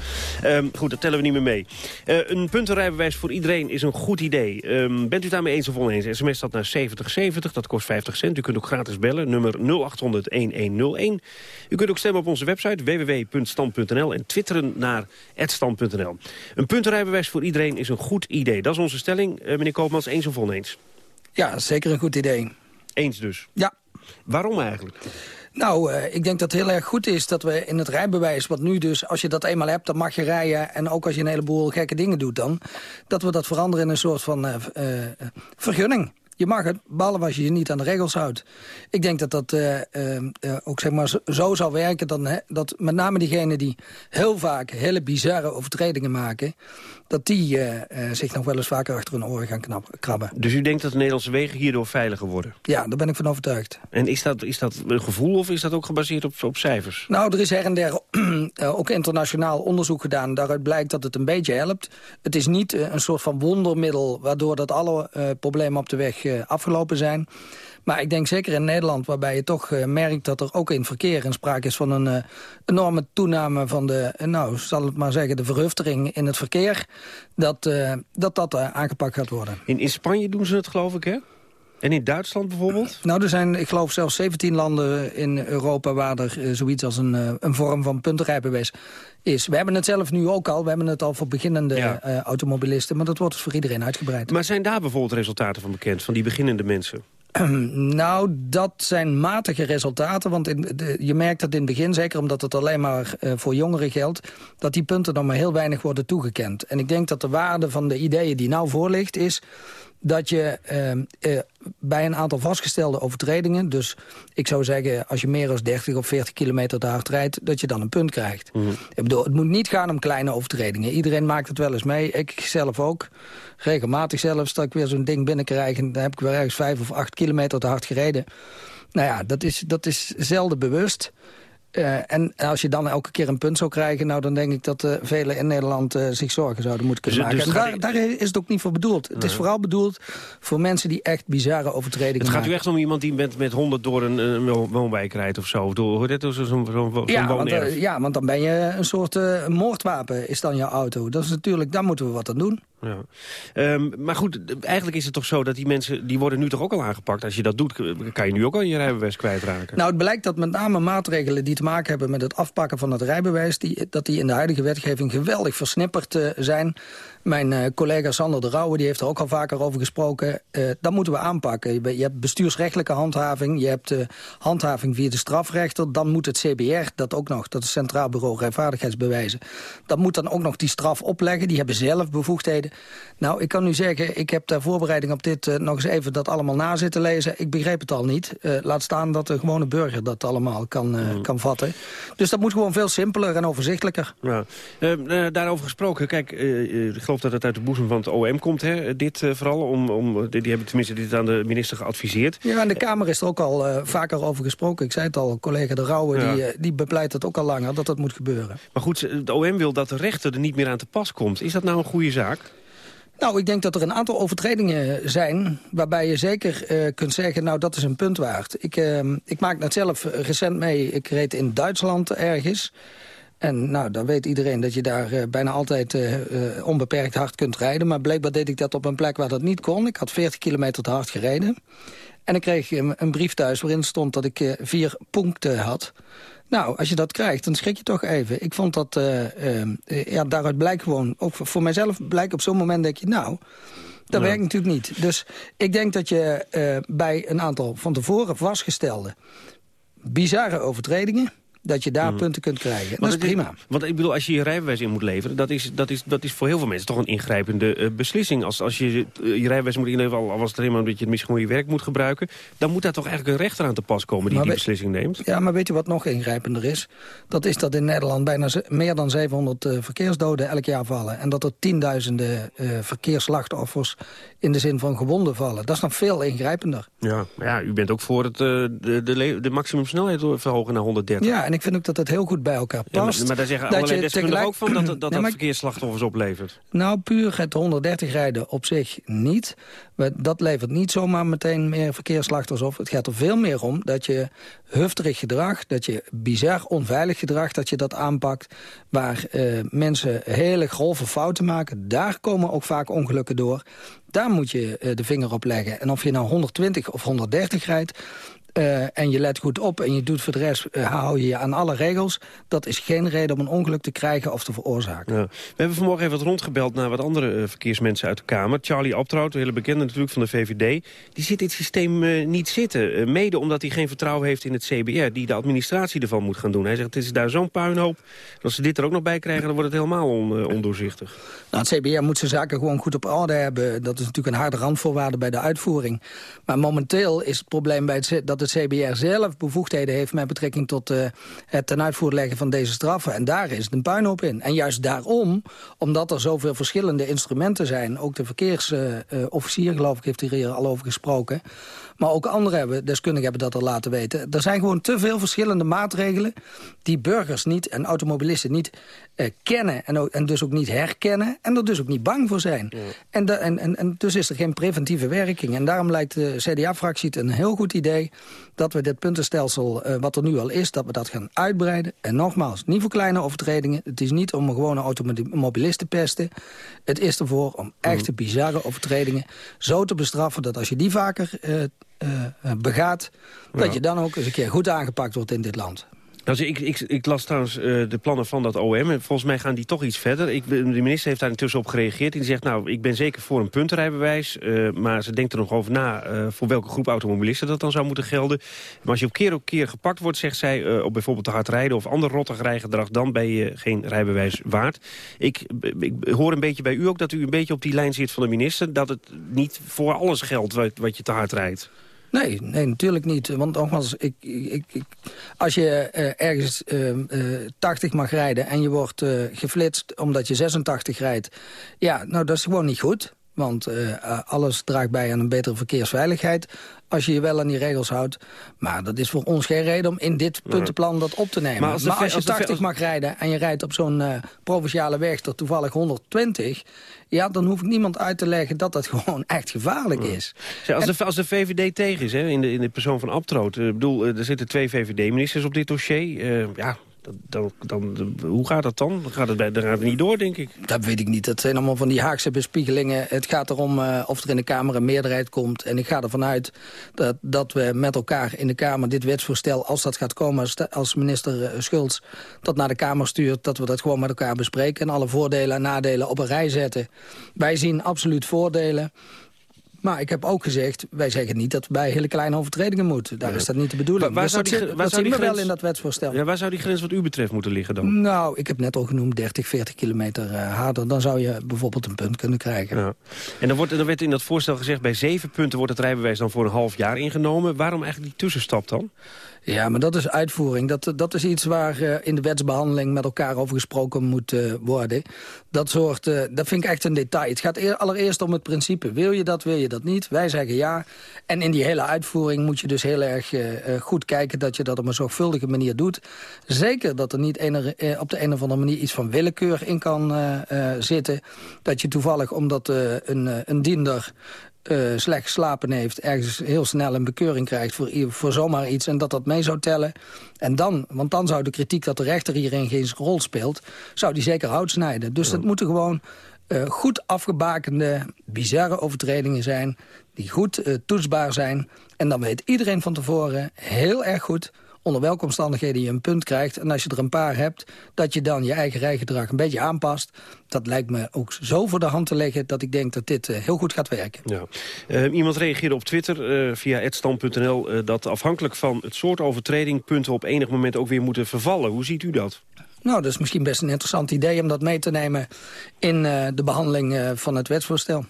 Um, goed, dat tellen we niet meer mee. Uh, een puntenrijbewijs voor iedereen is een goed idee. Um, bent u daarmee eens of oneens? SMS dat naar 7070, dat kost 50 cent. U kunt ook gratis bellen, nummer 0800-1101. U kunt ook stemmen op onze website www.stand.nl en twitteren naar @stand.nl. Een puntenrijbewijs voor iedereen is een goed idee. Dat is onze stelling. Uh, meneer Koopmans, eens of oneens? Ja, zeker een goed idee. Eens dus? Ja. Waarom eigenlijk? Nou, uh, ik denk dat het heel erg goed is dat we in het rijbewijs... wat nu dus, als je dat eenmaal hebt, dan mag je rijden... en ook als je een heleboel gekke dingen doet dan... dat we dat veranderen in een soort van uh, uh, vergunning. Je mag het, behalve als je je niet aan de regels houdt. Ik denk dat dat uh, uh, ook zeg maar zo, zo zou werken... Dan, hè, dat met name diegenen die heel vaak hele bizarre overtredingen maken... dat die uh, zich nog wel eens vaker achter hun oren gaan knap, krabben. Dus u denkt dat de Nederlandse wegen hierdoor veiliger worden? Ja, daar ben ik van overtuigd. En is dat, is dat een gevoel of is dat ook gebaseerd op, op cijfers? Nou, er is her en der (clears throat) ook internationaal onderzoek gedaan. Daaruit blijkt dat het een beetje helpt. Het is niet een soort van wondermiddel... waardoor dat alle problemen op de weg afgelopen zijn. Maar ik denk zeker in Nederland, waarbij je toch eh, merkt dat er ook in verkeer een sprake is van een eh, enorme toename van de, eh, nou, zal het maar zeggen, de verhuftering in het verkeer, dat dat, dat aangepakt gaat worden. In, in Spanje doen ze het geloof ik, hè? En in Duitsland bijvoorbeeld? Nou, er zijn, ik geloof, zelfs 17 landen in Europa... waar er eh, zoiets als een, eh, een vorm van puntenrijbewijs is. We hebben het zelf nu ook al. We hebben het al voor beginnende Ja. eh, automobilisten. Maar dat wordt dus voor iedereen uitgebreid. Maar zijn daar bijvoorbeeld resultaten van bekend, van die beginnende mensen? (clears throat) Nou, dat zijn matige resultaten. Want in de, je merkt dat in het begin, zeker omdat het alleen maar voor jongeren geldt... dat die punten nog maar heel weinig worden toegekend. En ik denk dat de waarde van de ideeën die nou voor ligt is dat je eh, eh, bij een aantal vastgestelde overtredingen... dus ik zou zeggen, als je meer dan 30 of 40 kilometer te hard rijdt... dat je dan een punt krijgt. Ik bedoel, het moet niet gaan om kleine overtredingen. Iedereen maakt het wel eens mee, ik zelf ook. Regelmatig zelfs, dat ik weer zo'n ding binnenkrijg... en dan heb ik weer ergens 5 of 8 kilometer te hard gereden. Nou ja, dat is, dat is zelden bewust... Eh, en als je dan elke keer een punt zou krijgen... nou dan denk ik dat eh, velen in Nederland eh, zich zorgen zouden moeten kunnen Dus- maken. dus daar, is het ook niet voor bedoeld. Het is vooral bedoeld voor mensen die echt bizarre overtredingen Het gaat maken. u echt om iemand die met, met 100 door een, een wo- woonwijk rijdt of zo? Of Door? Zo'n zo, zo, zo ja, want, ja, want dan ben je een soort moordwapen, is dan je auto. Dat is natuurlijk, daar moeten we wat aan doen. Ja. Ehm, maar goed, eigenlijk is het toch zo dat die mensen... die worden nu toch ook al aangepakt. Als je dat doet, kan je nu ook al je rijbewijs kwijtraken. Nou, het blijkt dat met name maatregelen die te maken hebben met het afpakken van het rijbewijs... Die, dat die in de huidige wetgeving geweldig versnipperd eh, zijn. Mijn eh, collega Sander de Rauwe die heeft er ook al vaker over gesproken. Eh, dat moeten we aanpakken. Je, je hebt bestuursrechtelijke handhaving, je hebt handhaving via de strafrechter. Dan moet het CBR, dat ook nog, dat is Centraal Bureau Rijvaardigheidsbewijzen... dat moet dan ook nog die straf opleggen. Die hebben zelf bevoegdheden. Nou, ik kan nu zeggen, ik heb ter voorbereiding op dit... eh, nog eens even dat allemaal na zitten lezen. Ik begreep het al niet. Eh, laat staan dat de gewone burger dat allemaal kan, eh, kan vatten. Dus dat moet gewoon veel simpeler en overzichtelijker. Ja. Daarover gesproken, kijk, ik geloof dat het uit de boezem van het OM komt, hè, dit vooral. Om, om, die hebben tenminste dit aan de minister geadviseerd. Ja, en de Kamer is er ook al vaker over gesproken. Ik zei het al, collega De Rauwe, Ja. die, die bepleit het ook al langer dat dat moet gebeuren. Maar goed, het OM wil dat de rechter er niet meer aan te pas komt. Is dat nou een goede zaak? Nou, ik denk dat er een aantal overtredingen zijn... waarbij je zeker eh, kunt zeggen, nou, dat is een punt waard. Ik, eh, ik maak net zelf recent mee, ik reed in Duitsland ergens... En nou, dan weet iedereen dat je daar eh, bijna altijd eh, eh, onbeperkt hard kunt rijden. Maar blijkbaar deed ik dat op een plek waar dat niet kon. Ik had 40 kilometer te hard gereden. En ik kreeg een, een brief thuis waarin stond dat ik eh, vier punten had. Nou, als je dat krijgt, dan schrik je toch even. Ik vond dat, eh, eh, eh, ja, daaruit blijkt gewoon, ook voor, mijzelf blijkt op zo'n moment denk je, nou, dat Ja. werkt natuurlijk niet. Dus ik denk dat je eh, bij een aantal van tevoren vastgestelde bizarre overtredingen, dat je daar punten kunt krijgen. dat is prima. want ik bedoel, als je je rijbewijs in moet leveren... dat is, dat is, dat is voor heel veel mensen toch een ingrijpende eh, beslissing. Als, als je eh, je rijbewijs moet inleveren, al was het alleen maar omdat je het misschien voor je werk moet gebruiken... dan moet daar toch eigenlijk een rechter aan te pas komen die Maar die beslissing neemt. Ja, maar weet je wat nog ingrijpender is? Dat is dat in Nederland bijna meer dan 700 eh, verkeersdoden elk jaar vallen. En dat er tienduizenden eh verkeersslachtoffers in de zin van gewonden vallen. Dat is nog veel ingrijpender. Ja, ja, u bent ook voor het, eh, de, de, de maximumsnelheid verhogen naar 130. Ja, en ik vind ook dat het heel goed bij elkaar past. maar, maar daar zeggen dat allerlei je deskundigen tegelijk- ook van dat dat, dat, Nee, maar- verkeersslachtoffers oplevert. Nou, puur het 130 rijden op zich niet. Dat levert niet zomaar meteen meer verkeersslachtoffers op. Het gaat er veel meer om dat je hufterig gedrag, dat je bizar onveilig gedrag, dat je dat aanpakt. Waar eh, mensen hele grove fouten maken, daar komen ook vaak ongelukken door. Daar moet je eh, de vinger op leggen. En of je nou 120 of 130 rijdt... eh, en je let goed op en je doet voor de rest, eh, hou je je aan alle regels... dat is geen reden om een ongeluk te krijgen of te veroorzaken. Ja. We hebben vanmorgen even wat rondgebeld naar wat andere eh, verkeersmensen uit de Kamer. Charlie Abtrout, een hele bekende natuurlijk van de VVD. Die zit het systeem niet zitten. Mede omdat hij geen vertrouwen heeft in het CBR... die de administratie ervan moet gaan doen. Hij zegt, het is daar zo'n puinhoop. En als ze dit er ook nog bij krijgen, dan wordt het helemaal on, ondoorzichtig. Nou, het CBR moet zijn zaken gewoon goed op orde hebben. Dat is natuurlijk een harde randvoorwaarde bij de uitvoering. Maar momenteel is het probleem bij het, dat het CBR zelf bevoegdheden heeft... met betrekking tot uh, het ten uitvoer leggen van deze straffen. En daar is het een puinhoop in. En juist daarom, omdat er zoveel verschillende instrumenten zijn... ook de verkeersofficier, geloof ik, heeft hier al over gesproken... Maar ook anderen hebben, deskundigen hebben dat al laten weten. Er zijn gewoon te veel verschillende maatregelen... die burgers niet en automobilisten niet eh, kennen en, ook, en dus ook niet herkennen... en er dus ook niet bang voor zijn. En, de, en, en, en dus is er geen preventieve werking. En daarom lijkt de CDA-fractie het een heel goed idee... dat we dit puntenstelsel, uh, wat er nu al is, dat we dat gaan uitbreiden. En nogmaals, niet voor kleine overtredingen. Het is niet om een gewone automobilist te pesten. Het is ervoor om echte bizarre overtredingen zo te bestraffen... dat als je die vaker uh, uh, begaat, dat je dan ook eens een keer goed aangepakt wordt in dit land. Nou, ik, ik, ik, las trouwens uh, de plannen van dat OM. En volgens mij gaan die toch iets verder. Ik, de minister heeft daar intussen op gereageerd. Die zegt, nou, ik ben zeker voor een puntenrijbewijs. Uh, maar ze denkt er nog over na uh, voor welke groep automobilisten dat dan zou moeten gelden. Maar als je op keer op keer gepakt wordt, zegt zij... op bijvoorbeeld te hard rijden of ander rottig rijgedrag... dan ben je geen rijbewijs waard. Ik, ik, hoor een beetje bij u ook dat u een beetje op die lijn zit van de minister... dat het niet voor alles geldt wat, wat je te hard rijdt. Nee, nee, natuurlijk niet. Want nogmaals, ik, ik, ik, als je uh, ergens uh, uh, 80 mag rijden en je wordt geflitst omdat je 86 rijdt... ja, nou, dat is gewoon niet goed. Want alles draagt bij aan een betere verkeersveiligheid als je je wel aan die regels houdt. Maar dat is voor ons geen reden om in dit puntenplan dat op te nemen. Maar als, maar als je 80 mag rijden en je rijdt op zo'n uh, provinciale weg... tot toevallig 120, ja, dan hoef ik niemand uit te leggen dat dat (laughs) gewoon echt gevaarlijk is. als, de, als de VVD tegen is, hè, in, de, in de persoon van Abtroot... Ik bedoel, er zitten twee VVD-ministers op dit dossier. Uh, ja, dan, dan, hoe gaat dat dan? Gaat het, bij, gaat het niet door, denk ik. Dat weet ik niet. Dat zijn allemaal van die Haagse bespiegelingen. Het gaat erom uh, of er in de Kamer een meerderheid komt. En ik ga ervan uit dat, dat we met elkaar in de Kamer dit wetsvoorstel... als dat gaat komen, als, als minister uh, Schultz dat naar de Kamer stuurt... dat we dat gewoon met elkaar bespreken... en alle voordelen en nadelen op een rij zetten. Wij zien absoluut voordelen... Maar ik heb ook gezegd, wij zeggen niet dat we bij hele kleine overtredingen moeten. Daar is dat niet de bedoeling. waar dus zou dat, die, waar zou die grens, wel in dat wetsvoorstel. Ja, waar zou die grens wat u betreft moeten liggen dan? Nou, ik heb net al genoemd 30, 40 kilometer uh, harder. Dan zou je bijvoorbeeld een punt kunnen krijgen. Ja. En dan, wordt, dan werd in dat voorstel gezegd... bij zeven punten wordt het rijbewijs dan voor een half jaar ingenomen. Waarom eigenlijk die tussenstap dan? Ja, maar dat is uitvoering. Dat, dat is iets waar uh, in de wetsbehandeling met elkaar over gesproken moet uh, worden. Dat, soort, dat vind ik echt een detail. Het gaat eer, allereerst om het principe. Wil je dat, wil je dat niet? Wij zeggen ja. En in die hele uitvoering moet je dus heel erg goed kijken... dat je dat op een zorgvuldige manier doet. Zeker dat er niet ene, op de een of andere manier iets van willekeur in kan zitten. Dat je toevallig, omdat een, een diender uh, slecht geslapen heeft... ergens heel snel een bekeuring krijgt voor, voor zomaar iets... en dat dat mee zou tellen. En dan, want dan zou de kritiek dat de rechter hierin geen rol speelt... zou die zeker hout snijden. Dus dat moeten gewoon uh, goed afgebakende, bizarre overtredingen zijn... die goed uh, toetsbaar zijn. En dan weet iedereen van tevoren heel erg goed onder welke omstandigheden je een punt krijgt. En als je er een paar hebt, dat je dan je eigen rijgedrag een beetje aanpast. Dat lijkt me ook zo voor de hand te leggen dat ik denk dat dit uh, heel goed gaat werken. Ja. Iemand reageerde op Twitter uh, via @stand.nl dat afhankelijk van het soort overtreding punten op enig moment ook weer moeten vervallen. Hoe ziet u dat? Nou, dat is misschien best een interessant idee om dat mee te nemen in de behandeling van het wetsvoorstel.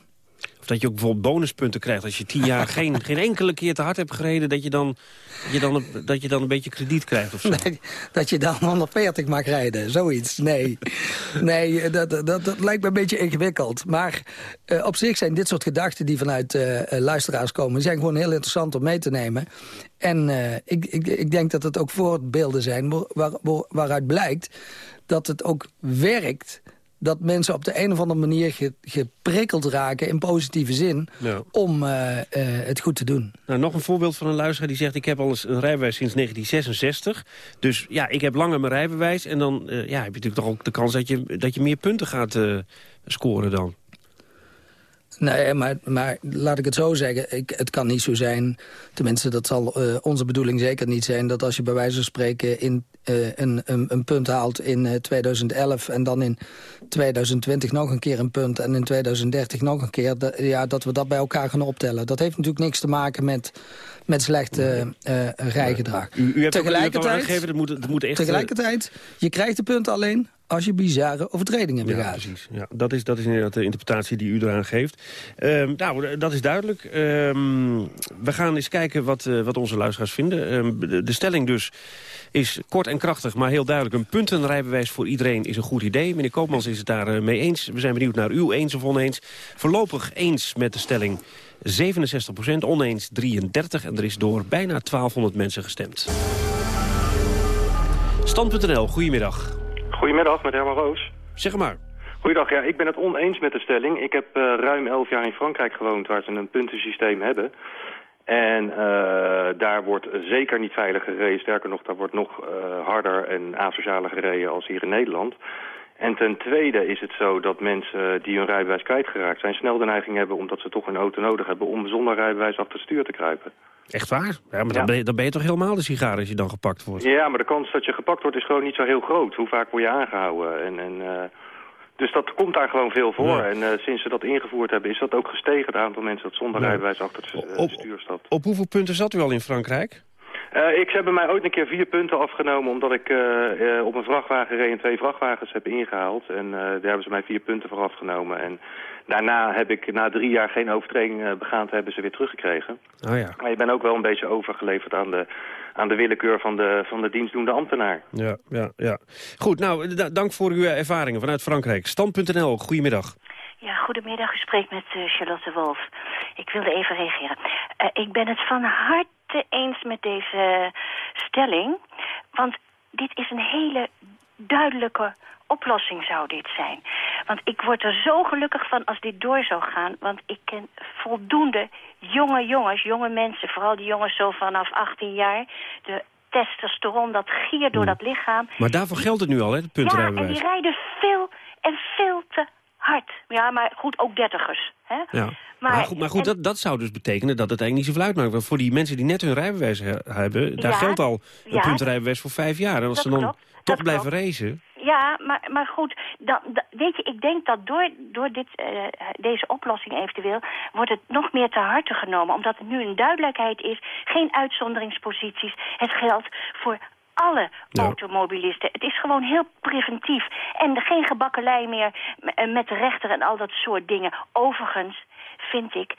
Dat je ook bijvoorbeeld bonuspunten krijgt als je tien jaar (laughs) geen, geen enkele keer te hard hebt gereden... dat je dan, dat je dan, een, dat je dan een beetje krediet krijgt of zo. Nee, dat je dan 140 mag rijden, zoiets. Nee, nee dat, dat, dat, lijkt me een beetje ingewikkeld. Maar uh, op zich zijn dit soort gedachten die vanuit uh, luisteraars komen... zijn gewoon heel interessant om mee te nemen. En uh, ik, ik, ik denk dat het ook voorbeelden zijn waar, waar, waaruit blijkt dat het ook werkt dat mensen op de een of andere manier ge, geprikkeld raken... in positieve zin, om uh, uh, het goed te doen. Nou, nog een voorbeeld van een luisteraar die zegt... ik heb al eens een rijbewijs sinds 1966. Dus ja, ik heb langer mijn rijbewijs. En dan uh, ja, heb je natuurlijk toch ook de kans dat je, dat je meer punten gaat scoren dan. Nee, maar, maar laat ik het zo zeggen. Ik, het kan niet zo zijn, tenminste dat zal uh, onze bedoeling zeker niet zijn... dat als je bij wijze van spreken in, uh, een, een, een, punt haalt in uh, 2011... en dan in 2020 nog een keer een punt en in 2030 nog een keer... Dat, ja, dat we dat bij elkaar gaan optellen. Dat heeft natuurlijk niks te maken met, met slecht rijgedrag. U, u hebt tegelijkertijd, u hebt moet, het moet echt... tegelijkertijd, je krijgt de punten alleen als je bizarre overtredingen Ja, begaat. precies. Ja, dat, is, dat is inderdaad de interpretatie die u eraan geeft. Ehm, nou, dat is duidelijk. Ehm, we gaan eens kijken wat, eh, wat onze luisteraars vinden. Ehm, de, de stelling dus is kort en krachtig, maar heel duidelijk. Een puntenrijbewijs voor iedereen is een goed idee. Meneer Koopmans is het daar eh, mee eens. We zijn benieuwd naar u, eens of oneens. Voorlopig eens met de stelling 67% oneens 33. En er is door bijna 1200 mensen gestemd. Stand.nl, goedemiddag. Goedemiddag, met Herman Roos. Zeg maar. Goeiedag, ja, ik ben het oneens met de stelling. Ik heb eh, ruim elf jaar in Frankrijk gewoond waar ze een puntensysteem hebben. En eh, daar wordt zeker niet veilig gereden. Sterker nog, daar wordt nog eh, harder en asocialer gereden als hier in Nederland. En ten tweede is het zo dat mensen die hun rijbewijs kwijtgeraakt zijn... snel de neiging hebben, omdat ze toch een auto nodig hebben... om zonder rijbewijs achter het stuur te kruipen. Echt waar? Ja, maar Ja. Dan, ben je, dan ben je toch helemaal de sigaar als je dan gepakt wordt? Ja, maar de kans dat je gepakt wordt is gewoon niet zo heel groot. Hoe vaak word je aangehouden? En, en, eh, dus dat komt daar gewoon veel voor. Ja. En eh, sinds ze dat ingevoerd hebben is dat ook gestegen... het aantal mensen dat zonder rijbewijs achter het Op- stuur stapt. Op hoeveel punten zat u al in Frankrijk? Eh, ik ze hebben mij ooit een keer vier punten afgenomen... omdat ik eh, eh, op een vrachtwagen reed en twee vrachtwagens heb ingehaald. En eh, daar hebben ze mij vier punten voor afgenomen. En daarna heb ik na drie jaar geen overtreding begaan hebben ze weer teruggekregen. Oh ja. Maar je bent ook wel een beetje overgeleverd aan de, aan de willekeur van de, van de dienstdoende ambtenaar. Ja, ja, ja. Goed, nou, da- dank voor uw ervaringen vanuit Frankrijk. Stand.nl, goedemiddag. Ja, goedemiddag. U spreekt met Charlotte Wolf. Ik wilde even reageren. Eh, ik ben het van harte eens met deze stelling. Want dit is een hele duidelijke oplossing zou dit zijn. Want ik word er zo gelukkig van als dit door zou gaan. Want ik ken voldoende jonge jongens, jonge mensen... vooral die jongens zo vanaf 18 jaar... de testosteron, dat gier door dat lichaam... Maar daarvoor geldt het nu al, hè, het Ja, en die rijden veel en veel te hard. Ja, maar goed, ook dertigers. Hè? Ja. Maar, goed, maar goed dat, dat zou dus betekenen dat het eigenlijk niet zoveel uitmaakt. Want voor die mensen die net hun rijbewijs he- hebben... daar Ja, geldt al een ja. puntrijbewijs voor vijf jaar. En als ze dan klopt, toch blijven klopt. racen... Ja, maar, maar goed, weet je, ik denk dat door, door dit, eh, deze oplossing eventueel... wordt het nog meer te harte genomen. Omdat er nu een duidelijkheid is, geen uitzonderingsposities. Het geldt voor alle Ja. automobilisten. Het is gewoon heel preventief. En geen gebakkelei meer eh, met de rechter en al dat soort dingen. Overigens vind ik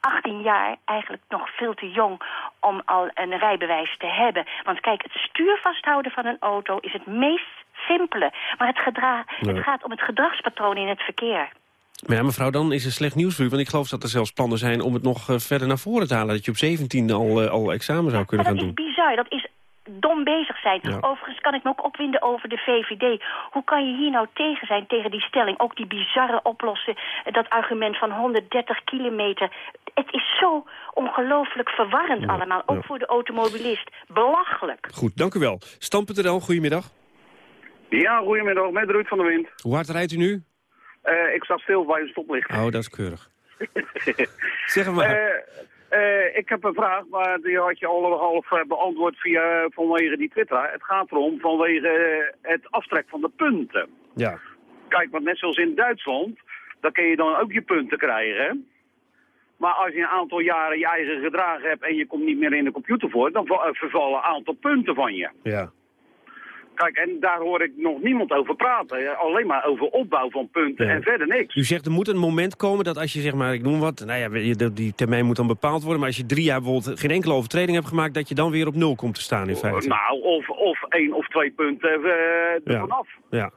18 jaar eigenlijk nog veel te jong om al een rijbewijs te hebben. Want kijk, het stuur vasthouden van een auto is het meest simpele. Maar het, gedra Ja. het gaat om het gedragspatroon in het verkeer. Maar ja, mevrouw, dan is er slecht nieuws voor u. Want ik geloof dat er zelfs plannen zijn om het nog eh, verder naar voren te halen. Dat je op 17 al, eh, al examen zou kunnen Maar gaan dat doen. is bizar, dat is dom bezig zijn. Ja. Overigens kan ik me ook opwinden over de VVD. Hoe kan je hier nou tegen zijn, tegen die stelling? Ook die bizarre oplossen, dat argument van 130 kilometer. Het is zo ongelooflijk verwarrend allemaal, ook ja. voor de automobilist. Belachelijk. Goed, dank u wel. Stam.nl, goedemiddag. Ja, goedemiddag, met Ruud van der Wind. Hoe hard rijdt u nu? Eh, ik sta stil bij een stoplicht. Oh, dat is keurig. (laughs) Zeg maar. Eh, eh, ik heb een vraag, maar die had je al half eh, beantwoord via, vanwege die Twitter. Het gaat erom vanwege eh, het aftrek van de punten. Ja. Kijk, want net zoals in Duitsland, dan kun je dan ook je punten krijgen. Maar als je een aantal jaren je eigen gedrag hebt en je komt niet meer in de computer voor, dan va- eh, vervallen een aantal punten van je. Ja. Kijk, en daar hoor ik nog niemand over praten. Alleen maar over opbouw van punten en verder niks. U zegt er moet een moment komen dat als je zeg maar, ik noem wat, nou ja, die termijn moet dan bepaald worden, maar als je drie jaar bijvoorbeeld geen enkele overtreding hebt gemaakt, dat je dan weer op nul komt te staan in feite. Nou, of, of één of twee punten eh er Ja. vanaf. Ja.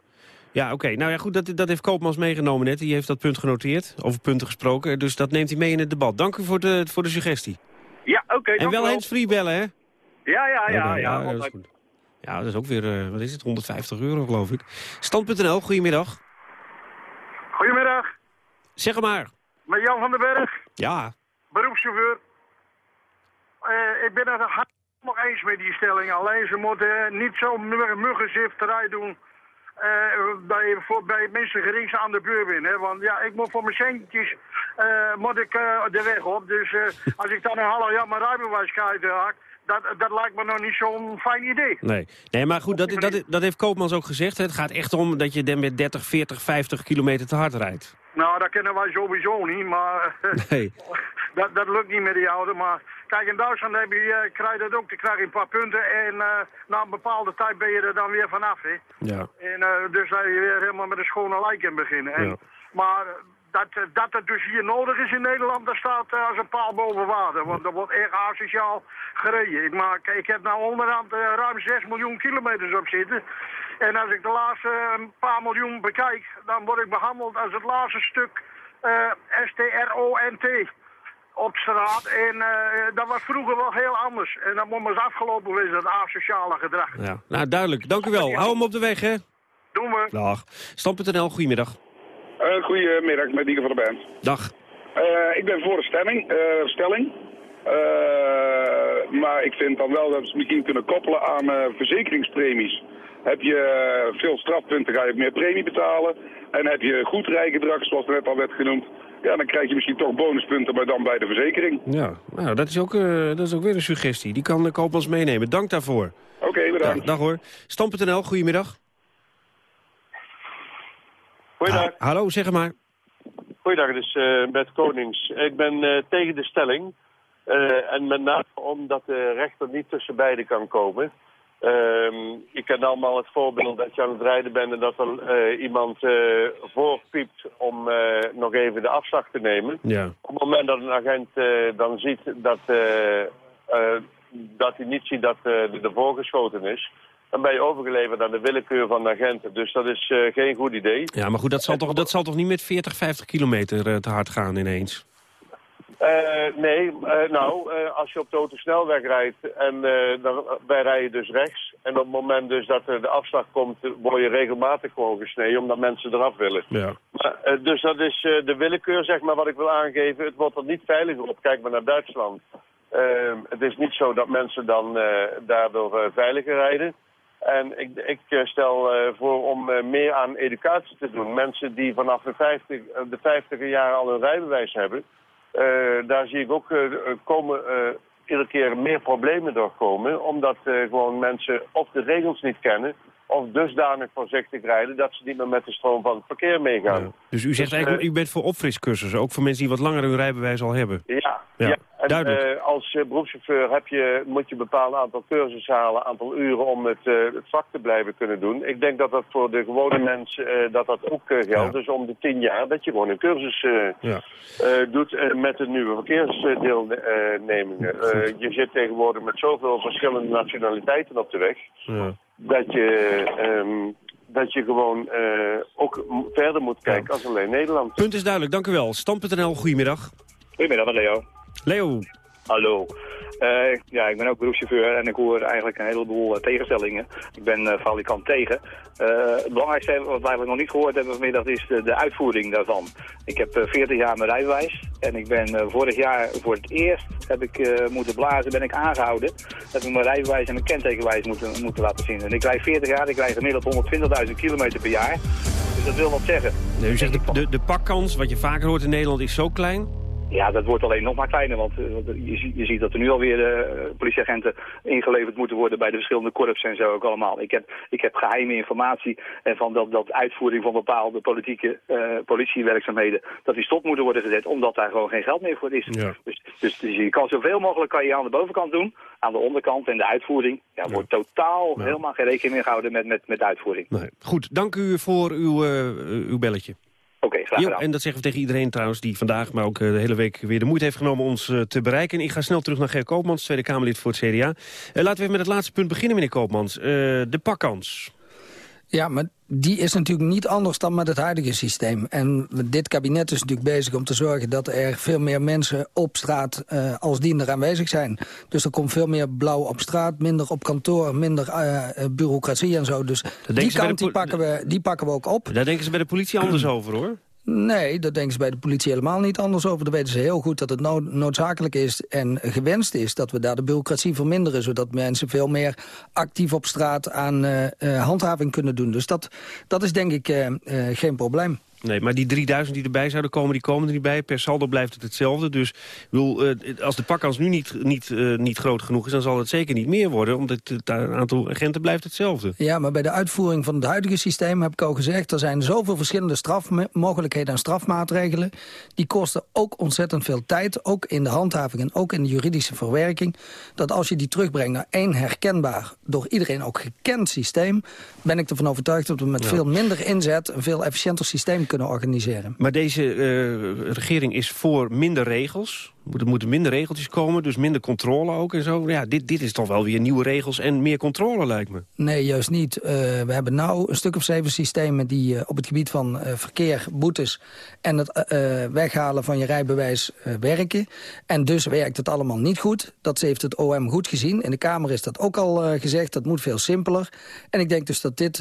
Ja, oké. Nou ja, goed, dat, dat heeft Koopmans meegenomen net. Die heeft dat punt genoteerd, over punten gesproken. Dus dat neemt hij mee in het debat. Dank u voor de, voor de suggestie. Ja, oké. en wel u hands-free bellen, hè? Ja, ja, ja. Ja, dat want is goed. Ja, dat is ook weer, eh, wat is het, 150 euro geloof ik. Stand.nl, goedemiddag. Goedemiddag, Zeg het maar. met Jan van den Berg, Ja. beroepschauffeur. Eh, ik ben het nog eens met die stelling. Alleen ze moeten niet zo muggenzifterij doen eh, bij, voor, bij mensen gerings aan de beurt ben. Hè? Want ja, ik moet voor mijn centjes eh, moet ik, eh, de weg op. Dus eh, (laughs) als ik dan een half jaar mijn rijbewijs kwijtraak, dat, dat lijkt me nog niet zo'n fijn idee. Nee, nee maar goed, dat, dat, dat heeft Koopmans ook gezegd. hè. Het gaat echt om dat je dan met 30, 40, 50 kilometer te hard rijdt. Nou, dat kennen wij sowieso niet, maar (laughs) (laughs) Nee. dat, dat lukt niet met die auto. Maar Kijk, in Duitsland heb je, eh, krijg je dat ook, dan krijg je een paar punten en eh, na een bepaalde tijd ben je er dan weer vanaf. Hè. Ja. En uh, dus dat je weer helemaal met een schone lijk in beginnen. En, Ja. Maar dat, eh, dat het dus hier nodig is in Nederland, dat staat eh, als een paal boven water. Want er wordt echt asociaal gereden. Ik, maak, ik heb nou onderhand eh, ruim 6 miljoen kilometers op zitten. En als ik de laatste paar miljoen bekijk, dan word ik behandeld als het laatste stuk STRONT op straat. En dat was vroeger wel heel anders. En dat moet maar eens afgelopen wezen, dat asociale gedrag. Ja. Nou, duidelijk. Dank u wel. Hou hem op de weg, hè. Doen we. Dag. Stam.nl, goedemiddag. Eh, goedemiddag, met Dieke van de Band. Dag. Eh, ik ben voor de stemming, eh, stelling. Maar ik vind dan wel dat we het misschien kunnen koppelen aan verzekeringspremies. Heb je veel strafpunten, ga je meer premie betalen. En heb je goed rijgedrag, zoals net al werd genoemd... ja, dan krijg je misschien toch bonuspunten, maar dan bij de verzekering. Ja, nou, dat is ook, dat is ook weer een suggestie. Die kan de koopmans meenemen. Dank daarvoor. Oké, bedankt. Ja, dag hoor. Stam.nl, goedemiddag. Goeiedag. Ha- hallo, zeg maar. Goeiedag, het is eh, Bert Konings. Ik ben eh, tegen de stelling. Eh, en met name omdat de rechter niet tussen beiden kan komen. Ehm je kent allemaal het voorbeeld dat je aan het rijden bent en dat er iemand voorpiept om nog even de afslag te nemen. Ja. Op het moment dat een agent dan ziet dat, dat hij niet ziet dat er ervoor geschoten is, dan ben je overgeleverd aan de willekeur van de agenten. Dus dat is eh, geen goed idee. Ja, maar goed, dat zal toch, dat zal toch niet met 40, 50 kilometer eh, te hard gaan ineens? Eh, nee, nou, als je op de autosnelweg rijdt en dan, wij rijden dus rechts. En op het moment dus dat er de afslag komt, word je regelmatig gewoon gesneden omdat mensen eraf willen. Ja. Maar, dus dat is de willekeur, zeg maar, wat ik wil aangeven. Het wordt er niet veiliger op. Kijk maar naar Duitsland. Het is niet zo dat mensen dan daardoor veiliger rijden. En ik, ik eh, stel eh, voor om eh, meer aan educatie te doen. Mensen die vanaf de 50, eh, de 50 jaar al een rijbewijs hebben, daar zie ik ook komen, iedere keer meer problemen doorkomen. Omdat gewoon mensen of de regels niet kennen, of dusdanig voorzichtig rijden dat ze niet meer met de stroom van het verkeer meegaan. Dus u zegt Dus, eigenlijk, u bent voor opfriscursussen, ook voor mensen die wat langer hun rijbewijs al hebben. Ja, Ja, ja. En, eh, als eh, beroepschauffeur heb je, moet je een bepaald aantal cursussen halen, aantal uren om het, eh, het vak te blijven kunnen doen. Ik denk dat dat voor de gewone mens eh, dat dat ook geldt. Dus om de tien jaar dat je gewoon een cursus eh, Ja. eh, doet met de nieuwe verkeersdeelnemingen. Eh, je zit tegenwoordig met zoveel verschillende nationaliteiten op de weg Ja. dat je, ehm, dat je gewoon eh, ook verder moet kijken als alleen Nederland. Punt is duidelijk, dank u wel. Stam.nl, goedemiddag. Goedemiddag, Leo. Leo. Hallo. Eh, ja, ik ben ook beroepschauffeur en ik hoor eigenlijk een heleboel eh, tegenstellingen. Ik ben falikant tegen. Het belangrijkste wat we eigenlijk nog niet gehoord hebben vanmiddag is de, de uitvoering daarvan. Ik heb eh, 40 jaar mijn rijbewijs en ik ben vorig jaar voor het eerst heb ik moeten blazen, ben ik aangehouden. Heb ik mijn rijbewijs en mijn kentekenwijs moeten, moeten laten zien. En ik rijd 40 jaar, ik rijd gemiddeld 120.000 kilometer per jaar. Dus dat wil wat zeggen. Nee, u zegt de, de, de pakkans, wat je vaker hoort in Nederland, is zo klein. Ja, dat wordt alleen nog maar kleiner, want eh, je, ziet- je ziet dat er nu alweer eh, politieagenten ingeleverd moeten worden bij de verschillende korps en zo ook allemaal. Ik heb, ik heb geheime informatie en van dat, dat uitvoering van bepaalde politieke eh, politiewerkzaamheden, dat die stop moeten worden gezet, omdat daar gewoon geen geld meer voor is. Ja. Dus, dus, dus je kan zoveel mogelijk kan je aan de bovenkant doen, aan de onderkant en de uitvoering. Ja, wordt totaal helemaal geen rekening meer gehouden met, met, met de uitvoering. Nee. Goed, dank u voor uw, uw belletje. Oké, graag gedaan. en dat zeggen we tegen iedereen trouwens die vandaag, maar ook eh, de hele week weer de moeite heeft genomen ons eh, te bereiken. Ik ga snel terug naar Ger Koopmans, Tweede Kamerlid voor het CDA. Eh, laten we even met het laatste punt beginnen, meneer Koopmans. De pakkans. Ja, maar die is natuurlijk niet anders dan met het huidige systeem. En dit kabinet is natuurlijk bezig om te zorgen dat er veel meer mensen op straat eh, als diender aanwezig zijn. Dus er komt veel meer blauw op straat, minder op kantoor, minder eh, eh, bureaucratie en zo. Dus die kant die pakken, we, die pakken we ook op. Daar denken ze bij de politie anders over, hoor. Nee, dat denken ze bij de politie helemaal niet anders over. Dan weten ze heel goed dat het no- noodzakelijk is en gewenst is... dat we daar de bureaucratie verminderen... zodat mensen veel meer actief op straat aan eh, eh, handhaving kunnen doen. Dus dat, dat is denk ik eh, geen probleem. Nee, maar die 3000 die erbij zouden komen, die komen er niet bij. Per saldo blijft het hetzelfde. Dus bedoel, eh, als de pakkans nu niet, niet, eh, niet groot genoeg is... dan zal het zeker niet meer worden, omdat het aantal agenten blijft hetzelfde. Ja, maar bij de uitvoering van het huidige systeem heb ik al gezegd... er zijn zoveel verschillende strafmogelijkheden en strafmaatregelen. Die kosten ook ontzettend veel tijd, ook in de handhaving en ook in de juridische verwerking. Dat als je die terugbrengt naar één herkenbaar, door iedereen ook gekend systeem... ben ik ervan overtuigd dat we met veel minder inzet een veel efficiënter systeem kunnen organiseren. Maar deze uh, regering is voor minder regels. Er moeten minder regeltjes komen, dus minder controle ook en zo. Ja, dit, dit is toch wel weer nieuwe regels en meer controle, lijkt me. Nee, juist niet. Uh, we hebben nou een stuk of zeven systemen die uh, op het gebied van verkeer, boetes... en het weghalen van je rijbewijs werken. En dus werkt het allemaal niet goed. Dat heeft het OM goed gezien. In de Kamer is dat ook al gezegd. Dat moet veel simpeler. En ik denk dus dat dit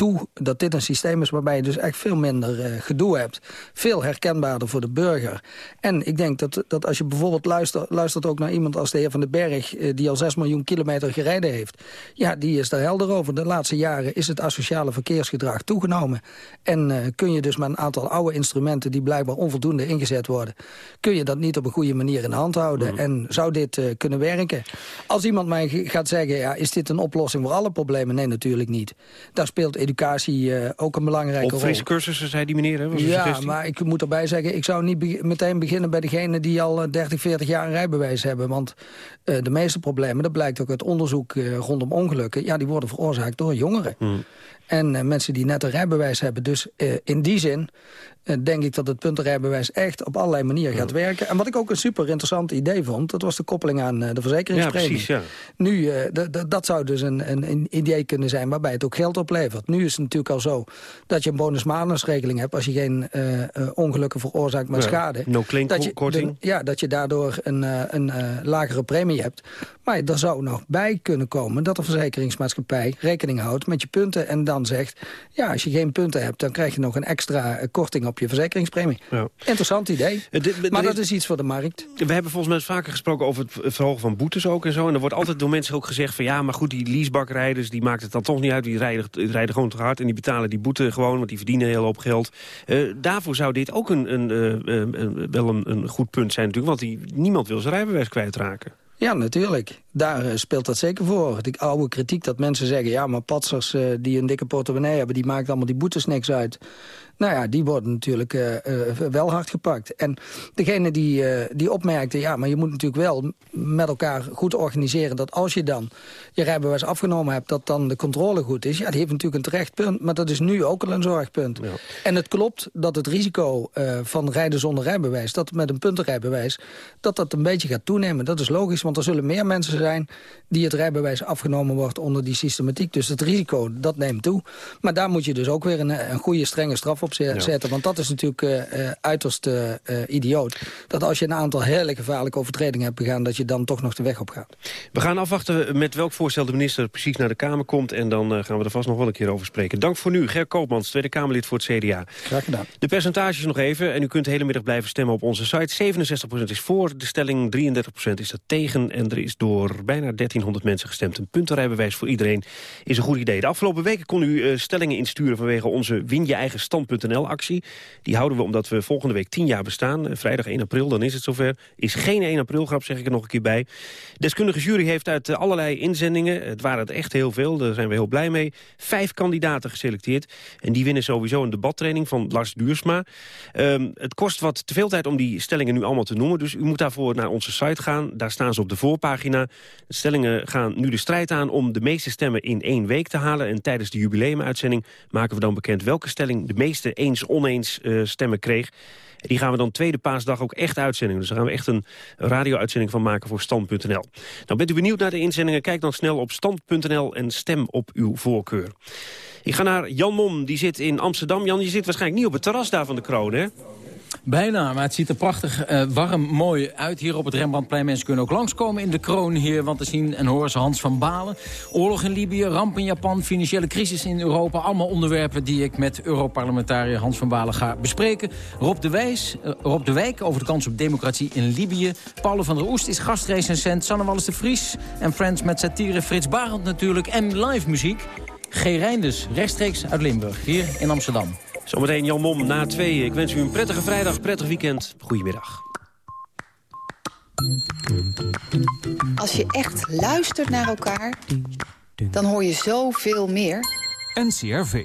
toe dat dit een systeem is waarbij je dus echt veel minder uh, gedoe hebt. Veel herkenbaarder voor de burger. En ik denk dat, dat als je bijvoorbeeld luistert, luistert ook naar iemand als de heer Van den Berg... Uh, die al 6 miljoen kilometer gereden heeft. Ja, die is daar helder over. De laatste jaren is het asociale verkeersgedrag toegenomen. En uh, kun je dus met een aantal oude instrumenten... die blijkbaar onvoldoende ingezet worden... kun je dat niet op een goede manier in de hand houden. Mm. En zou dit kunnen werken? Als iemand mij gaat zeggen, ja, is dit een oplossing voor alle problemen? Nee, natuurlijk niet. Daar speelt educatie uh, ook een belangrijke rol. Frisse cursussen, zei die meneer, hè? Was ja, maar ik moet erbij zeggen... ik zou niet be meteen beginnen bij degene die al 30, eh, 40 jaar een rijbewijs hebben. Want uh, de meeste problemen, dat blijkt ook uit onderzoek rondom ongelukken... ja, die worden veroorzaakt door jongeren. Hmm. En mensen die net een rijbewijs hebben. Dus in die zin denk ik dat het puntenrijbewijs echt op allerlei manieren gaat werken. En wat ik ook een super interessant idee vond... dat was de koppeling aan de verzekeringspremie. Ja, precies, ja. Nu, dat zou dus een, een, een, idee kunnen zijn waarbij het ook geld oplevert. Nu is het natuurlijk al zo dat je een bonus-malus-regeling hebt... als je geen ongelukken veroorzaakt met ja, schade. No claim korting. Ja, dat je daardoor een, een lagere premie hebt. Maar er zou nog bij kunnen komen dat de verzekeringsmaatschappij rekening houdt met je punten... en dan zegt, ja, als je geen punten hebt... dan krijg je nog een extra eh, korting op je verzekeringspremie. Ja. Interessant idee. Uh, maar dat is iets voor de markt. We hebben volgens mij vaker gesproken over het verhogen van boetes ook en zo. En er wordt altijd door mensen ook gezegd van... ja, maar goed, die leasebakrijders, die maakt het dan toch niet uit. Die rijden, rijden gewoon te hard en die betalen die boete gewoon... want die verdienen een hele hoop geld. Uh, daarvoor zou dit ook een, een, wel een, een, goed punt zijn natuurlijk... want die, niemand wil zijn rijbewijs kwijtraken. Ja, natuurlijk. Daar speelt dat zeker voor. Die oude kritiek dat mensen zeggen... ja, maar patsers uh, die een dikke portemonnee hebben... die maken allemaal die boetes niks uit. Nou ja, die worden natuurlijk uh, wel hard gepakt. En degene die, die opmerkte... ja, maar je moet natuurlijk wel met elkaar goed organiseren... dat als je dan je rijbewijs afgenomen hebt... dat dan de controle goed is. Ja, die heeft natuurlijk een terecht punt. Maar dat is nu ook al een zorgpunt. Ja. En het klopt dat het risico van rijden zonder rijbewijs... dat met een puntenrijbewijs... dat dat een beetje gaat toenemen. Dat is logisch, want er zullen meer mensen zijn... die het rijbewijs afgenomen wordt onder die systematiek. Dus het risico, dat neemt toe. Maar daar moet je dus ook weer een, een goede, strenge straf op zetten. Want dat is natuurlijk uh, uiterst uh, idioot. Dat als je een aantal hele gevaarlijke overtredingen hebt begaan... dat je dan toch nog de weg op gaat. We gaan afwachten met welk voorstel de minister precies naar de Kamer komt. En dan gaan we er vast nog wel een keer over spreken. Dank voor nu, Ger Koopmans, Tweede Kamerlid voor het CDA. Graag gedaan. De percentages nog even. En u kunt de hele middag blijven stemmen op onze site. 67% is voor de stelling, 33% is dat tegen. En er is door bijna 1300 mensen gestemd. Een puntenrijbewijs voor iedereen is een goed idee. De afgelopen weken kon u uh, stellingen insturen vanwege onze Win je eigen stand.nl-actie. Die houden we omdat we volgende week 10 jaar bestaan. Uh, vrijdag 1 april, dan is het zover. Is geen 1 april grap, zeg ik er nog een keer bij. Deskundige jury heeft uit uh, allerlei inzendingen, het waren het echt heel veel, daar zijn we heel blij mee, vijf kandidaten geselecteerd. En die winnen sowieso een debattraining van Lars Duursma. Um, het kost wat te veel tijd om die stellingen nu allemaal te noemen, dus u moet daarvoor naar onze site gaan. Daar staan ze op de voorpagina. De stellingen gaan nu de strijd aan om de meeste stemmen in één week te halen. En tijdens de jubileumuitzending maken we dan bekend welke stelling de meeste eens-oneens uh, stemmen kreeg. Die gaan we dan tweede paasdag ook echt uitzending. Dus daar gaan we echt een radio-uitzending van maken voor Stand.nl. Nou, bent u benieuwd naar de inzendingen? Kijk dan snel op Stand.nl en stem op uw voorkeur. Ik ga naar Jan Mom, die zit in Amsterdam. Jan, je zit waarschijnlijk niet op het terras daar van de kroon, hè? Bijna, maar het ziet er prachtig uh, warm mooi uit hier op het Rembrandtplein. Mensen kunnen ook langskomen in de kroon hier, want te zien en horen ze Hans van Balen. Oorlog in Libië, ramp in Japan, financiële crisis in Europa. Allemaal onderwerpen die ik met Europarlementariër Hans van Balen ga bespreken. Rob de, Wijs, uh, Rob de Wijk over de kans op democratie in Libië. Paul van der Oest is gastrecensent. Sanne Wallis de Vries en Friends met satire. Frits Barend natuurlijk en live muziek. G. Reinders, rechtstreeks uit Limburg, hier in Amsterdam. Zometeen Jan Mom na twee. Ik wens u een prettige vrijdag, prettig weekend. Goedemiddag. Als je echt luistert naar elkaar, dan hoor je zoveel meer. NCRV.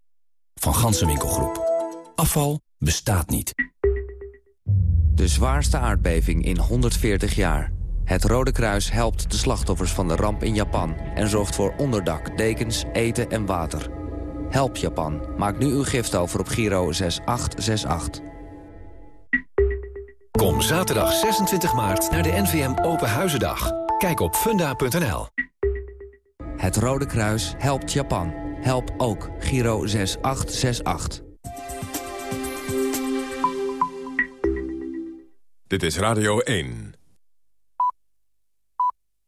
Van Gansenwinkelgroep. Afval bestaat niet. De zwaarste aardbeving in 140 jaar. Het Rode Kruis helpt de slachtoffers van de ramp in Japan... en zorgt voor onderdak, dekens, eten en water. Help Japan. Maak nu uw gift over op Giro 6868. Kom zaterdag 26 maart naar de NVM Open Huizendag. Kijk op funda.nl. Het Rode Kruis helpt Japan. Help ook Giro 6868. Dit is Radio 1.